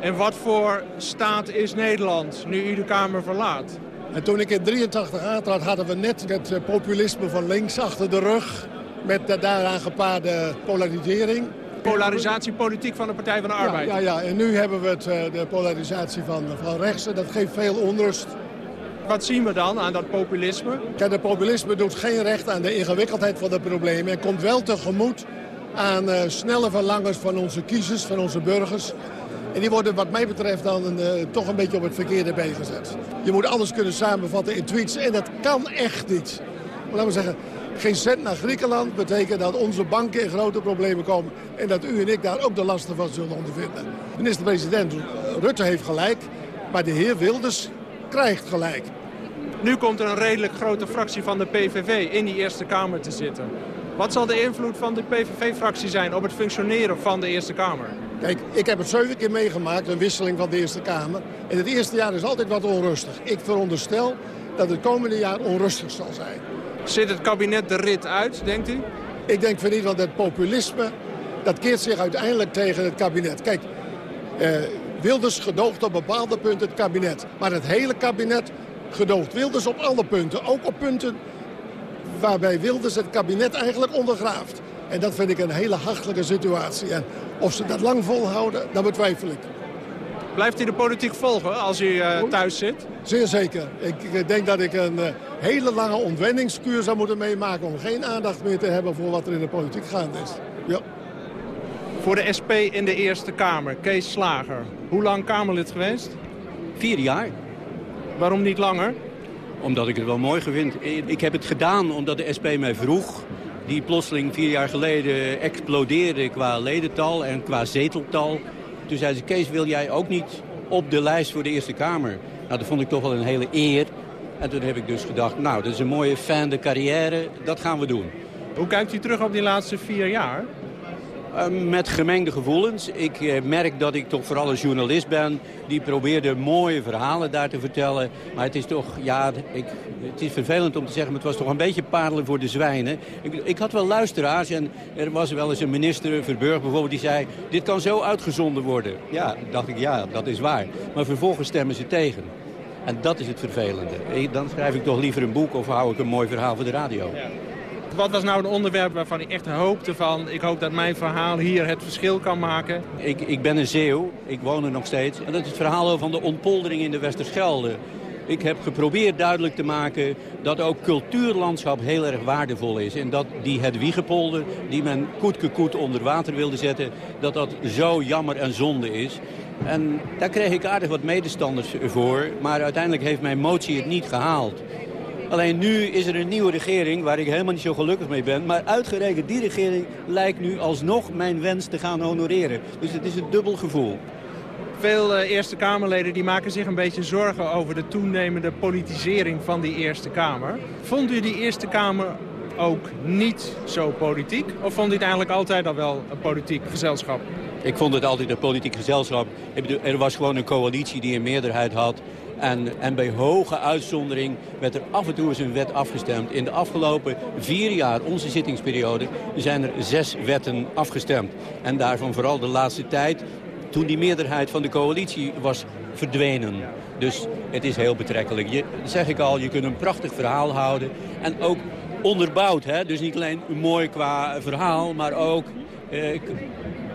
en wat voor staat is Nederland nu u de Kamer verlaat? En toen ik in 83 aantrad, hadden we net het eh, populisme van links achter de rug... met de daaraan gepaarde polarisering polarisatiepolitiek van de Partij van de Arbeid. Ja, ja, ja. en nu hebben we het, eh, de polarisatie van, van rechts. Dat geeft veel onrust. Wat zien we dan aan dat populisme? Kijk, dat populisme doet geen recht aan de ingewikkeldheid van de problemen... en komt wel tegemoet aan uh, snelle verlangens van onze kiezers, van onze burgers. En die worden wat mij betreft dan uh, toch een beetje op het verkeerde been gezet. Je moet alles kunnen samenvatten in tweets en dat kan echt niet. Maar laten we zeggen, geen cent naar Griekenland betekent dat onze banken in grote problemen komen... en dat u en ik daar ook de lasten van zullen ondervinden. Minister-president Rutte heeft gelijk, maar de heer Wilders krijgt gelijk. Nu komt er een redelijk grote fractie van de PVV in die Eerste Kamer te zitten. Wat zal de invloed van de PVV-fractie zijn op het functioneren van de Eerste Kamer? Kijk, ik heb het zeven keer meegemaakt, een wisseling van de Eerste Kamer. En het eerste jaar is altijd wat onrustig. Ik veronderstel dat het komende jaar onrustig zal zijn. Zit het kabinet de rit uit, denkt u? Ik denk van niet, want het populisme... dat keert zich uiteindelijk tegen het kabinet. Kijk, eh, Wilders gedoogt op bepaalde punten het kabinet. Maar het hele kabinet gedoogt Wilders op alle punten. Ook op punten waarbij Wilders het kabinet eigenlijk ondergraaft. En dat vind ik een hele hachelijke situatie. En of ze dat lang volhouden, dat betwijfel ik. Blijft u de politiek volgen als u uh, thuis zit? Zeer zeker. Ik, ik denk dat ik een uh, hele lange ontwenningskuur zou moeten meemaken... om geen aandacht meer te hebben voor wat er in de politiek gaande is. Ja. Voor de SP in de Eerste Kamer, Kees Slager. Hoe lang Kamerlid geweest? Vier jaar. Waarom niet langer? Omdat ik het wel mooi vind. Ik heb het gedaan omdat de SP mij vroeg die plotseling vier jaar geleden explodeerde qua ledental en qua zeteltal. Toen zei ze, Kees, wil jij ook niet op de lijst voor de Eerste Kamer? Nou, dat vond ik toch wel een hele eer. En toen heb ik dus gedacht, nou, dat is een mooie fan de carrière, dat gaan we doen. Hoe kijkt u terug op die laatste vier jaar? Uh, met gemengde gevoelens. Ik uh, merk dat ik toch vooral een journalist ben. Die probeerde mooie verhalen daar te vertellen. Maar het is toch, ja, ik, het is vervelend om te zeggen... maar het was toch een beetje parelen voor de zwijnen. Ik, ik had wel luisteraars en er was wel eens een minister, Verburg bijvoorbeeld... die zei, dit kan zo uitgezonden worden. Ja, dacht ik, ja, dat is waar. Maar vervolgens stemmen ze tegen. En dat is het vervelende. Dan schrijf ik toch liever een boek of hou ik een mooi verhaal voor de radio. Ja. Wat was nou een onderwerp waarvan ik echt hoopte van... ik hoop dat mijn verhaal hier het verschil kan maken? Ik, ik ben een Zeeuw, ik woon er nog steeds. En dat is het verhaal van de ontpoldering in de Westerschelde. Ik heb geprobeerd duidelijk te maken dat ook cultuurlandschap heel erg waardevol is. En dat die het Wiegepolder, die men koet onder water wilde zetten... dat dat zo jammer en zonde is. En daar kreeg ik aardig wat medestanders voor. Maar uiteindelijk heeft mijn motie het niet gehaald. Alleen nu is er een nieuwe regering waar ik helemaal niet zo gelukkig mee ben. Maar uitgerekend die regering lijkt nu alsnog mijn wens te gaan honoreren. Dus het is een dubbel gevoel. Veel uh, Eerste Kamerleden die maken zich een beetje zorgen over de toenemende politisering van die Eerste Kamer. Vond u die Eerste Kamer ook niet zo politiek? Of vond u het eigenlijk altijd al wel een politiek gezelschap? Ik vond het altijd een politiek gezelschap. Er was gewoon een coalitie die een meerderheid had. En, bij hoge uitzondering werd er af en toe eens een wet afgestemd. In de afgelopen vier jaar, onze zittingsperiode, zijn er zes wetten afgestemd. En daarvan vooral de laatste tijd, toen die meerderheid van de coalitie was verdwenen. Dus het is heel betrekkelijk. Je, zeg ik al, je kunt een prachtig verhaal houden. En ook onderbouwd, hè? dus niet alleen mooi qua verhaal, maar ook eh,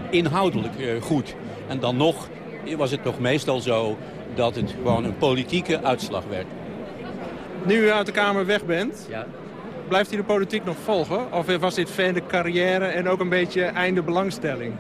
inhoudelijk eh, goed. En dan nog was het toch meestal zo dat het gewoon een politieke uitslag werd. Nu u uit de Kamer weg bent, ja. blijft u de politiek nog volgen? Of was dit verder carrière en ook een beetje einde belangstelling?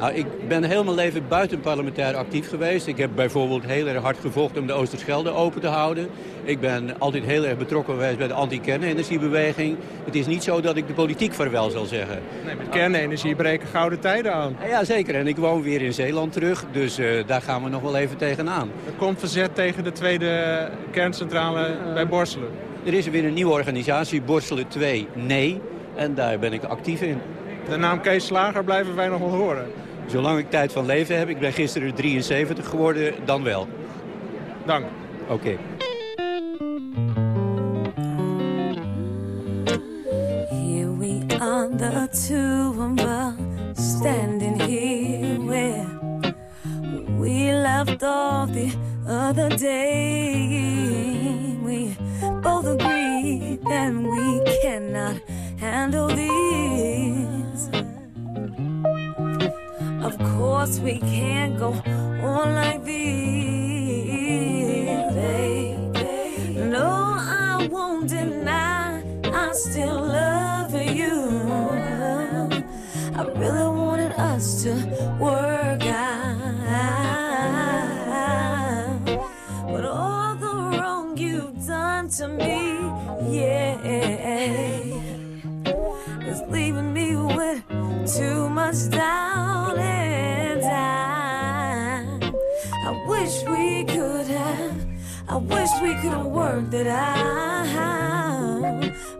Nou, ik ben heel mijn leven buitenparlementair actief geweest. Ik heb bijvoorbeeld heel erg hard gevochten om de Oosterschelde open te houden. Ik ben altijd heel erg betrokken geweest bij de anti-kernenergiebeweging. Het is niet zo dat ik de politiek vaarwel zal zeggen. Nee, met kernenergie breken gouden tijden aan. Ja, zeker. En ik woon weer in Zeeland terug, dus uh, daar gaan we nog wel even tegenaan. Er komt verzet tegen de tweede kerncentrale bij Borselen. Er is weer een nieuwe organisatie, Borselen 2, nee. En daar ben ik actief in. De naam Kees Slager blijven wij nog wel horen. Zolang ik tijd van leven heb, ik ben gisteren 73 geworden, dan wel. Dank. Oké. Okay. Here we are, the two of us, standing here where we left off the other day. We both agree that we cannot handle this. Course, we can't go on like this. Baby. No, I won't deny I still love you. I really wanted us to work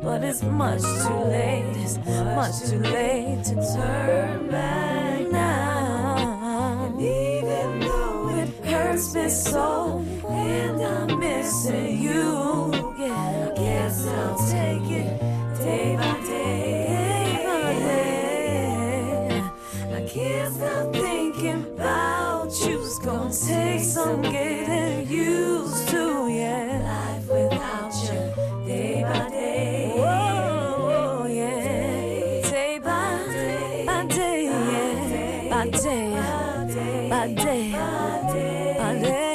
But it's much too late, it's much too late to turn back now. And even though it hurts me so, and I'm missing you, yeah, I guess I'll take it day by day. I can't stop thinking about you. It's gonna take some getting By day, by day, by day,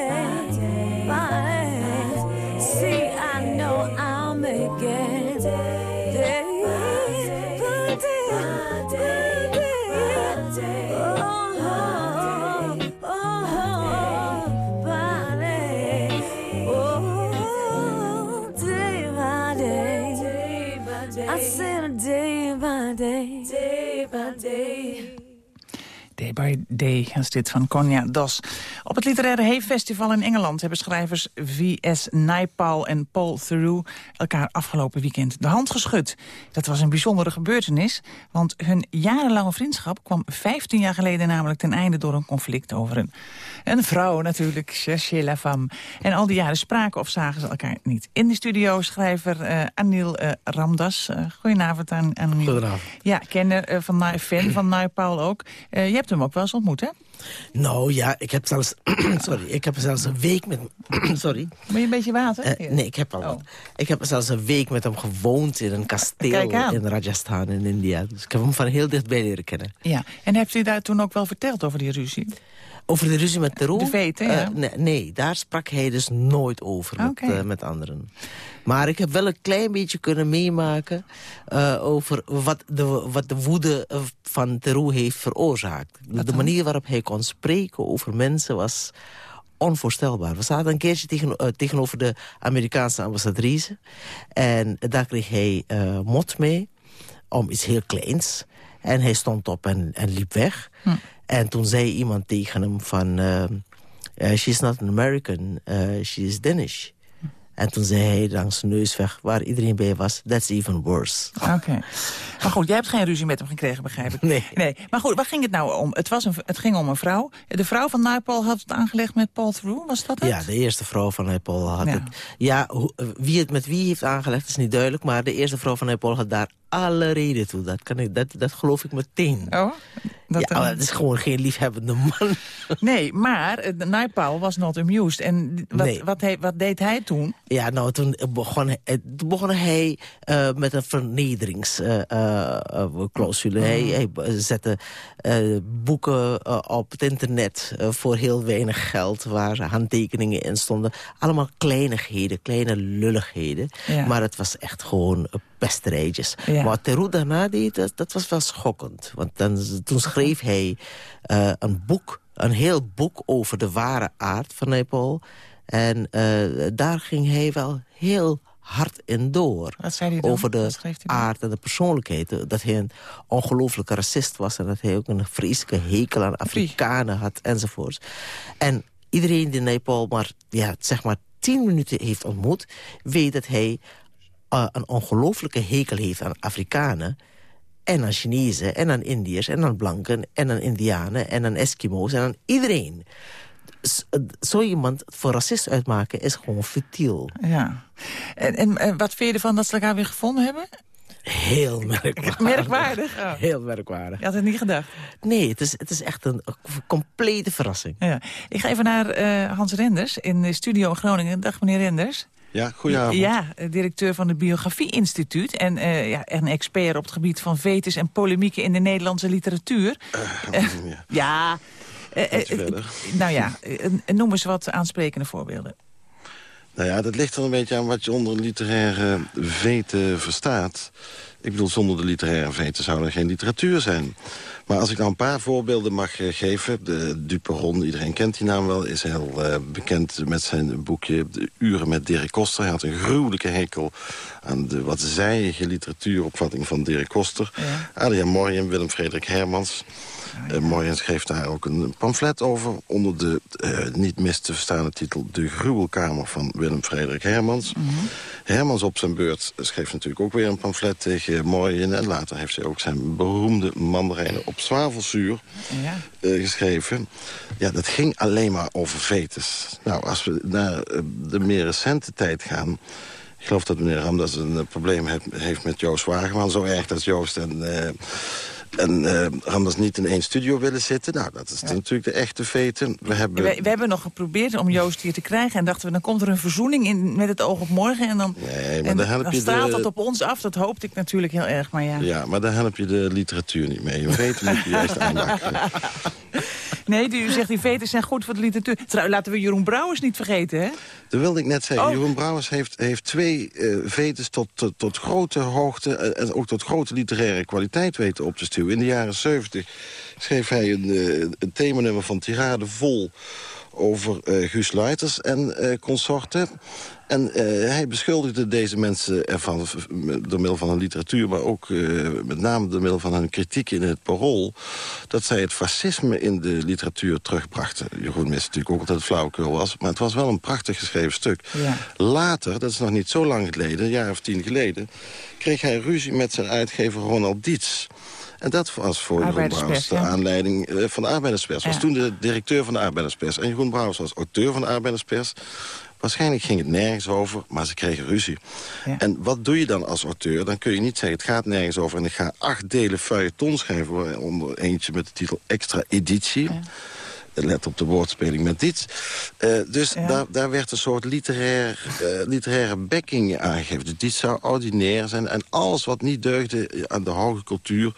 by Day is dit van Konya Das. Op het Literaire Heeffestival in Engeland hebben schrijvers V.S. Naipaul en Paul Theroux elkaar afgelopen weekend de hand geschud. Dat was een bijzondere gebeurtenis, want hun jarenlange vriendschap kwam 15 jaar geleden namelijk ten einde door een conflict over een, een vrouw natuurlijk, cherchez la femme. En al die jaren spraken of zagen ze elkaar niet. In de studio schrijver uh, Anil uh, Ramdas. Uh, goedenavond, Anil. Goedenavond. Ja, kenner van, fan van Naipaul ook. je hebt hebt hem ook wel eens ontmoet, hè? Nou ja, ik heb zelfs... sorry, ik heb zelfs een week met... sorry. Wil je een beetje water? Eh, nee, ik heb al wat. Ik heb zelfs een week met hem gewoond in een kasteel in Rajasthan in India. Dus ik heb hem van heel dichtbij leren kennen. Ja, en hebt u daar toen ook wel verteld over die ruzie? Over de ruzie met Teroe? De ja. Eh, nee, nee, daar sprak hij dus nooit over met, eh, met anderen. Maar ik heb wel een klein beetje kunnen meemaken... eh, over wat de, wat de woede van Teroe heeft veroorzaakt. De manier waarop hij kon spreken over mensen was onvoorstelbaar. We zaten een keertje tegen, tegenover de Amerikaanse ambassadrice. En daar kreeg hij mot mee om iets heel kleins. En hij stond op en, en liep weg. En toen zei iemand tegen hem van... eh, eh, she's not an American, uh, she is Danish. En toen zei hij langs zijn neus weg, waar iedereen bij was... that's even worse. Oké. Maar goed, jij hebt geen ruzie met hem gekregen, begrijp ik. Nee. nee. Maar goed, waar ging het nou om? Het, was een, het ging om een vrouw. De vrouw van Naipaul had het aangelegd met Paul Theroux, was dat het? Ja, de eerste vrouw van Nepal had Ja. het. Ja, wie het met wie heeft aangelegd is niet duidelijk... maar de eerste vrouw van Nepal had daar alle reden toe. Dat, kan ik, dat, dat geloof ik meteen. Oh? Dat, ja, eh, het is gewoon geen liefhebbende man. Nee, maar uh, Naipaul was not amused. En wat, Nee. wat, hij, wat deed hij toen? Ja, nou, toen begon, hij- eh, toen begon hij eh, met een vernederingsclausule. hij, hij zette eh, boeken eh, op het internet eh, voor heel weinig geld... waar handtekeningen in stonden. Allemaal kleinigheden, kleine lulligheden. Ja. Maar het was echt gewoon Ja. Wat Teroe daarna deed, dat, dat was wel schokkend. Want dan, toen schreef hij eh, een boek, een heel boek over de ware aard van Nepal... En eh, daar ging hij wel heel hard in door. Wat zei hij dan? Over de aard en de persoonlijkheid. Dat hij een ongelooflijke racist was... en dat hij ook een vreselijke hekel aan Afrikanen had enzovoorts. En iedereen die Nepal maar, ja, zeg maar tien minuten heeft ontmoet... weet dat hij eh, een ongelooflijke hekel heeft aan Afrikanen... en aan Chinezen, en aan Indiërs, en aan blanken... en aan Indianen, en aan Eskimo's, en aan iedereen eh, zo iemand voor racist uitmaken is gewoon futiel. Ja. En, en wat vind je ervan dat ze elkaar weer gevonden hebben? Heel merkwaardig. Merkwaardig? Oh. Heel merkwaardig. Je had het niet gedad? Nee, het is, het is echt een, een complete verrassing. Ja. Ik ga even naar eh, Hans Renders in de studio in Groningen. Dag meneer Renders. Ja, goedenavond. Ja, directeur van het Biografie Instituut. En eh, ja, een expert op het gebied van vetus en polemieken in de Nederlandse literatuur. Eh, ja. eh, Iets verder. nou ja, noem eens wat aansprekende voorbeelden. Nou ja, dat ligt er een beetje aan wat je onder literaire veten verstaat. Ik bedoel, zonder de literaire veten zou er geen literatuur zijn. Maar als ik nou een paar voorbeelden mag eh, geven... De Duperon, iedereen kent die naam wel... is heel eh, bekend met zijn boekje De Uren met Dirk Koster. Hij had een gruwelijke hekel aan de wat zijige literatuuropvatting van Dirk Koster. Adriaan Morjen, Willem Frederik Hermans... Uh, Morjen schreef daar ook een pamflet over... onder de niet mis te verstaande titel... De gruwelkamer van Willem Frederik Hermans. Hermans op zijn beurt schreef natuurlijk ook weer een pamflet tegen Morjen... en later heeft hij ook zijn beroemde mandarijnen op zwavelzuur Ja. eh, geschreven. Ja, dat ging alleen maar over vetus. Nou, als we naar eh, de meer recente tijd gaan... Ik geloof dat meneer Ramdas een eh, probleem heeft, heeft met Joost Wageman. Zo erg dat Joost en, eh, en eh, Ramdas niet in één studio willen zitten. Nou, dat is natuurlijk de echte veten. We hebben... We, we hebben nog geprobeerd om Joost hier te krijgen. En dachten we, dan komt er een verzoening in, met het oog op morgen. En dan, Nee, maar en dan dan je straalt de- dat op ons af. Dat hoopte ik natuurlijk heel erg. Maar ja. Ja, maar daar help je de literatuur niet mee. Je weet moet je juist aandachten. Nee, u zegt die vetus zijn goed voor de literatuur. Trouw, laten we Jeroen Brouwers niet vergeten, hè? Dat wilde ik net zeggen. Oh. Jeroen Brouwers heeft, heeft twee eh vetes tot, tot, tot grote hoogte... eh, en ook tot grote literaire kwaliteit weten op te stuwen. In de jaren 70 schreef hij een, eh, een themanummer van Tirade vol over eh Guus Luiters en eh, consorten. En eh, hij beschuldigde deze mensen ervan, door middel van hun literatuur... maar ook met name door middel van hun kritiek in het parool... dat zij het fascisme in de literatuur terugbrachten. Jeroen wist natuurlijk ook dat het flauwekul was... maar het was wel een prachtig geschreven stuk. Ja. Later, dat is nog niet zo lang geleden, een jaar of tien geleden... kreeg hij ruzie met zijn uitgever Ronald Dietz... En dat was voor Jeroen Brouwers de ja. aanleiding eh, van de Arbeiderspers. Was Ja. toen de directeur van de Arbeiderspers. En Jeroen Brouwers was auteur van de Arbeiderspers. Waarschijnlijk ging het nergens over, maar ze kregen ruzie. En wat doe je dan als auteur? Dan kun je niet zeggen, het gaat nergens over... en ik ga acht delen feuilleton schrijven... onder eentje met de titel Extra Editie... Let op de woordspeling met dit. Uh, dus daar, daar werd een soort literair, uh, literaire backing aangegeven. Dus dit zou ordinair zijn. En alles wat niet deugde aan de hoge cultuur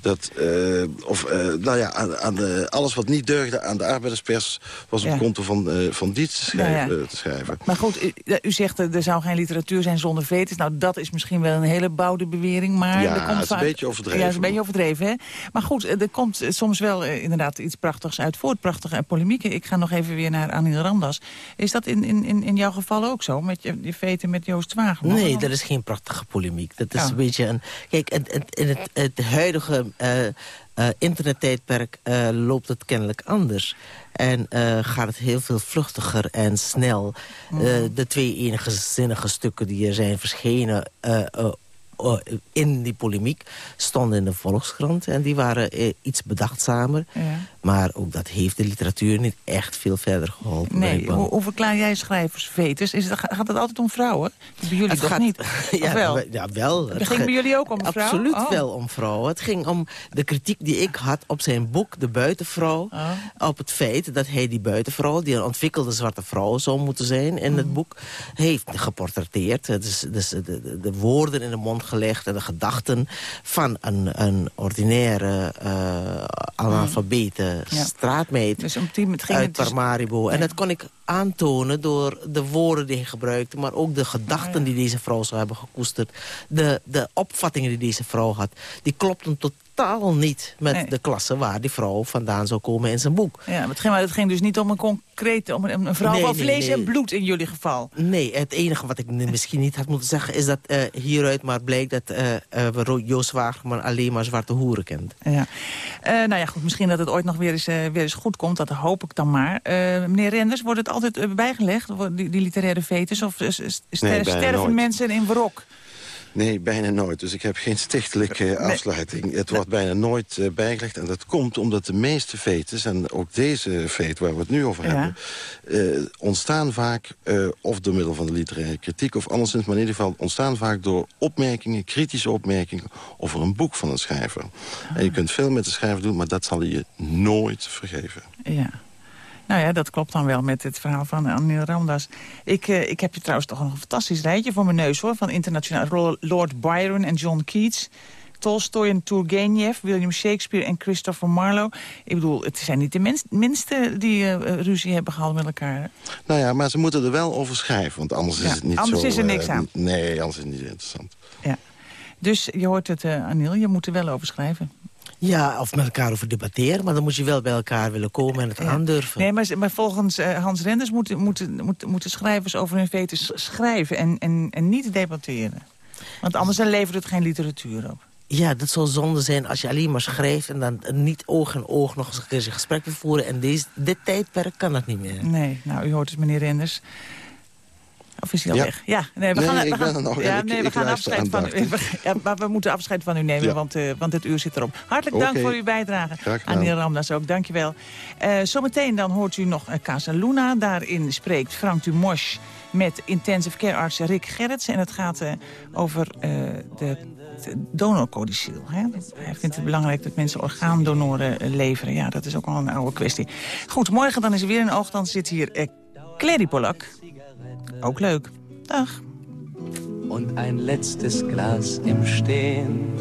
dat, uh, of, uh, nou ja, aan, aan de, alles wat niet deugde aan de arbeiderspers... was op ja. konto van, uh, van Dietz te schrijven, Nou ja. te schrijven. Maar goed, u, u zegt er zou geen literatuur zijn zonder vetus. Nou, dat is misschien wel een hele bouwde bewering. Maar Ja, er komt het is vaak- een beetje overdreven. Ja, het is een beetje overdreven, hè? Maar goed, er komt soms wel eh, inderdaad iets prachtigs uit voort. Prachtige polemieken. Ik ga nog even weer naar Anil Ramdas. Is dat in, in, in in jouw geval ook zo? Met je, je veten met Joost Zwageman? Nee, dat is geen prachtige polemiek. Dat is Ja. een beetje een... Kijk, in het, het huidige eh, internettijdperk eh, loopt het kennelijk anders. En gaat het heel veel vluchtiger en snel. Mm. De twee enige zinnige stukken die er zijn verschenen... eh, in die polemiek stonden in de Volkskrant. En die waren iets bedachtzamer. Ja. Maar ook dat heeft de literatuur niet echt veel verder geholpen. Nee, hoe, hoe verklaar jij schrijversvetus? Is het, gaat het altijd om vrouwen? Bij jullie Het toch gaat- niet? ja, wel? we- ja, wel. Het ging bij jullie ook om vrouwen? Absoluut Oh. wel om vrouwen. Het ging om de kritiek die ik had op zijn boek De Buitenvrouw. Oh. Op het feit dat hij die buitenvrouw, die een ontwikkelde zwarte vrouw zou moeten zijn in Mm. het boek, heeft geportretteerd. Dus, dus de, de, de woorden in de mond gelegd en de gedachten van een, een ordinaire uh, analfabete. Straatmeid Dus om die, ging uit dus- Paramaribo. En dat kon ik aantonen door de woorden die hij gebruikte... maar ook de gedachten die deze vrouw zou hebben gekoesterd. De, de opvattingen die deze vrouw had. Die klopten totaal niet met Nee. de klasse... waar die vrouw vandaan zou komen in zijn boek. Ja, maar het ging, maar het ging dus niet om een concrete, om een, een vrouw Nee, van nee, vlees en bloed in jullie geval. Nee, het enige wat ik misschien niet had moeten zeggen... is dat eh, hieruit maar blijkt dat we Ro- Joost Wageman alleen maar zwarte hoeren kent. Ja. Nou ja, goed, misschien dat het ooit nog weer eens, weer eens goed komt. Dat hoop ik dan maar. Meneer Renders, wordt het altijd eh, bijgelegd, die, die literaire fetus? Of eh, ster- sterven nooit. mensen in wrok? Nee, bijna nooit. Dus ik heb geen stichtelijke afsluiting. Het wordt bijna nooit eh, bijgelegd. En dat komt omdat de meeste fetes, en ook deze feet waar we het nu over Ja. hebben... ontstaan vaak, of door middel van de literaire kritiek... of anderszins, maar in ieder geval ontstaan vaak door opmerkingen... kritische opmerkingen over een boek van een schrijver. En je kunt veel met de schrijver doen, maar dat zal hij je nooit vergeven. Ja. Nou ja, dat klopt dan wel met het verhaal van Anil Ramdas. Ik, eh, ik heb je trouwens toch nog een fantastisch rijtje voor mijn neus, hoor. Van internationaal Lord Byron en John Keats. Tolstoy en Turgenev, William Shakespeare en Christopher Marlowe. Ik bedoel, het zijn niet de mens- minste die eh, eh, ruzie hebben gehad met elkaar. hè? Nou ja, maar ze moeten er wel over schrijven, want anders Ja, is het niet anders zo... is er niks aan. Nee, anders is het niet interessant. Ja. Dus je hoort het, Anil, je moet er wel over schrijven. Ja, of met elkaar over debatteren... maar dan moet je wel bij elkaar willen komen en het aandurven. Nee, maar, maar volgens eh, Hans Renders moeten, moeten, moeten, moeten schrijvers over hun fetus schrijven en, en, en niet debatteren. Want anders dan levert het geen literatuur op. Ja, dat zou zonde zijn als je alleen maar schrijft... en dan niet oog in oog nog eens een keer gesprek wil voeren. En deze, dit tijdperk kan dat niet meer. Nee, nou, u hoort het, meneer Renders. Of is hij al Ja. weg? Ja, nee, we Nee, gaan, ik we ben gaan, er nog ja, nee, we ik gaan afscheid van u. Ja, maar we moeten afscheid van u nemen, want, eh, want het uur zit erop. Hartelijk dank voor uw bijdrage. Gedaan. Anil Ramdas ook, dankjewel. Eh zometeen dan hoort u nog uh, Casa Luna. Daarin spreekt Frank Dumosch met intensive care arts Rick Gerrits. En het gaat over eh, de. Hè? Hij vindt het belangrijk dat mensen orgaandonoren leveren. Ja, dat is ook al een oude kwestie. Goed, morgen dan is er weer een oog. Dan zit hier eh, Clary Polak. Ook leuk. Dag. und ein letztes Glas im Stehen.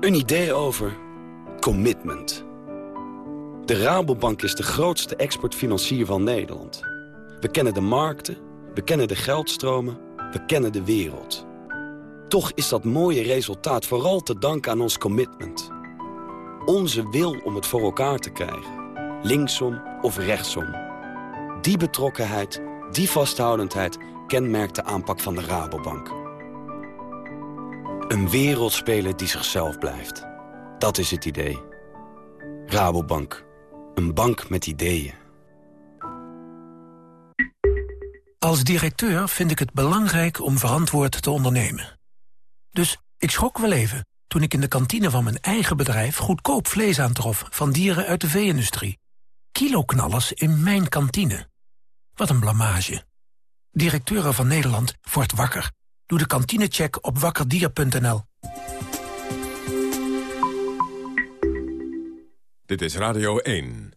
Een idee over commitment. De Rabobank is de grootste exportfinancier van Nederland. We kennen de markten, we kennen de geldstromen, we kennen de wereld. Toch is dat mooie resultaat vooral te danken aan ons commitment. Onze wil om het voor elkaar te krijgen. Linksom of rechtsom. Die betrokkenheid, die vasthoudendheid kenmerkt de aanpak van de Rabobank. Een wereldspeler die zichzelf blijft. Dat is het idee. Rabobank. Een bank met ideeën. Als directeur vind ik het belangrijk om verantwoord te ondernemen. Dus ik schrok wel even toen ik in de kantine van mijn eigen bedrijf... goedkoop vlees aantrof van dieren uit de vee-industrie. Kiloknallers in mijn kantine. Wat een blamage. Directeuren van Nederland wordt wakker. Doe de kantinecheck op wakkerdier.nl. Dit is Radio 1.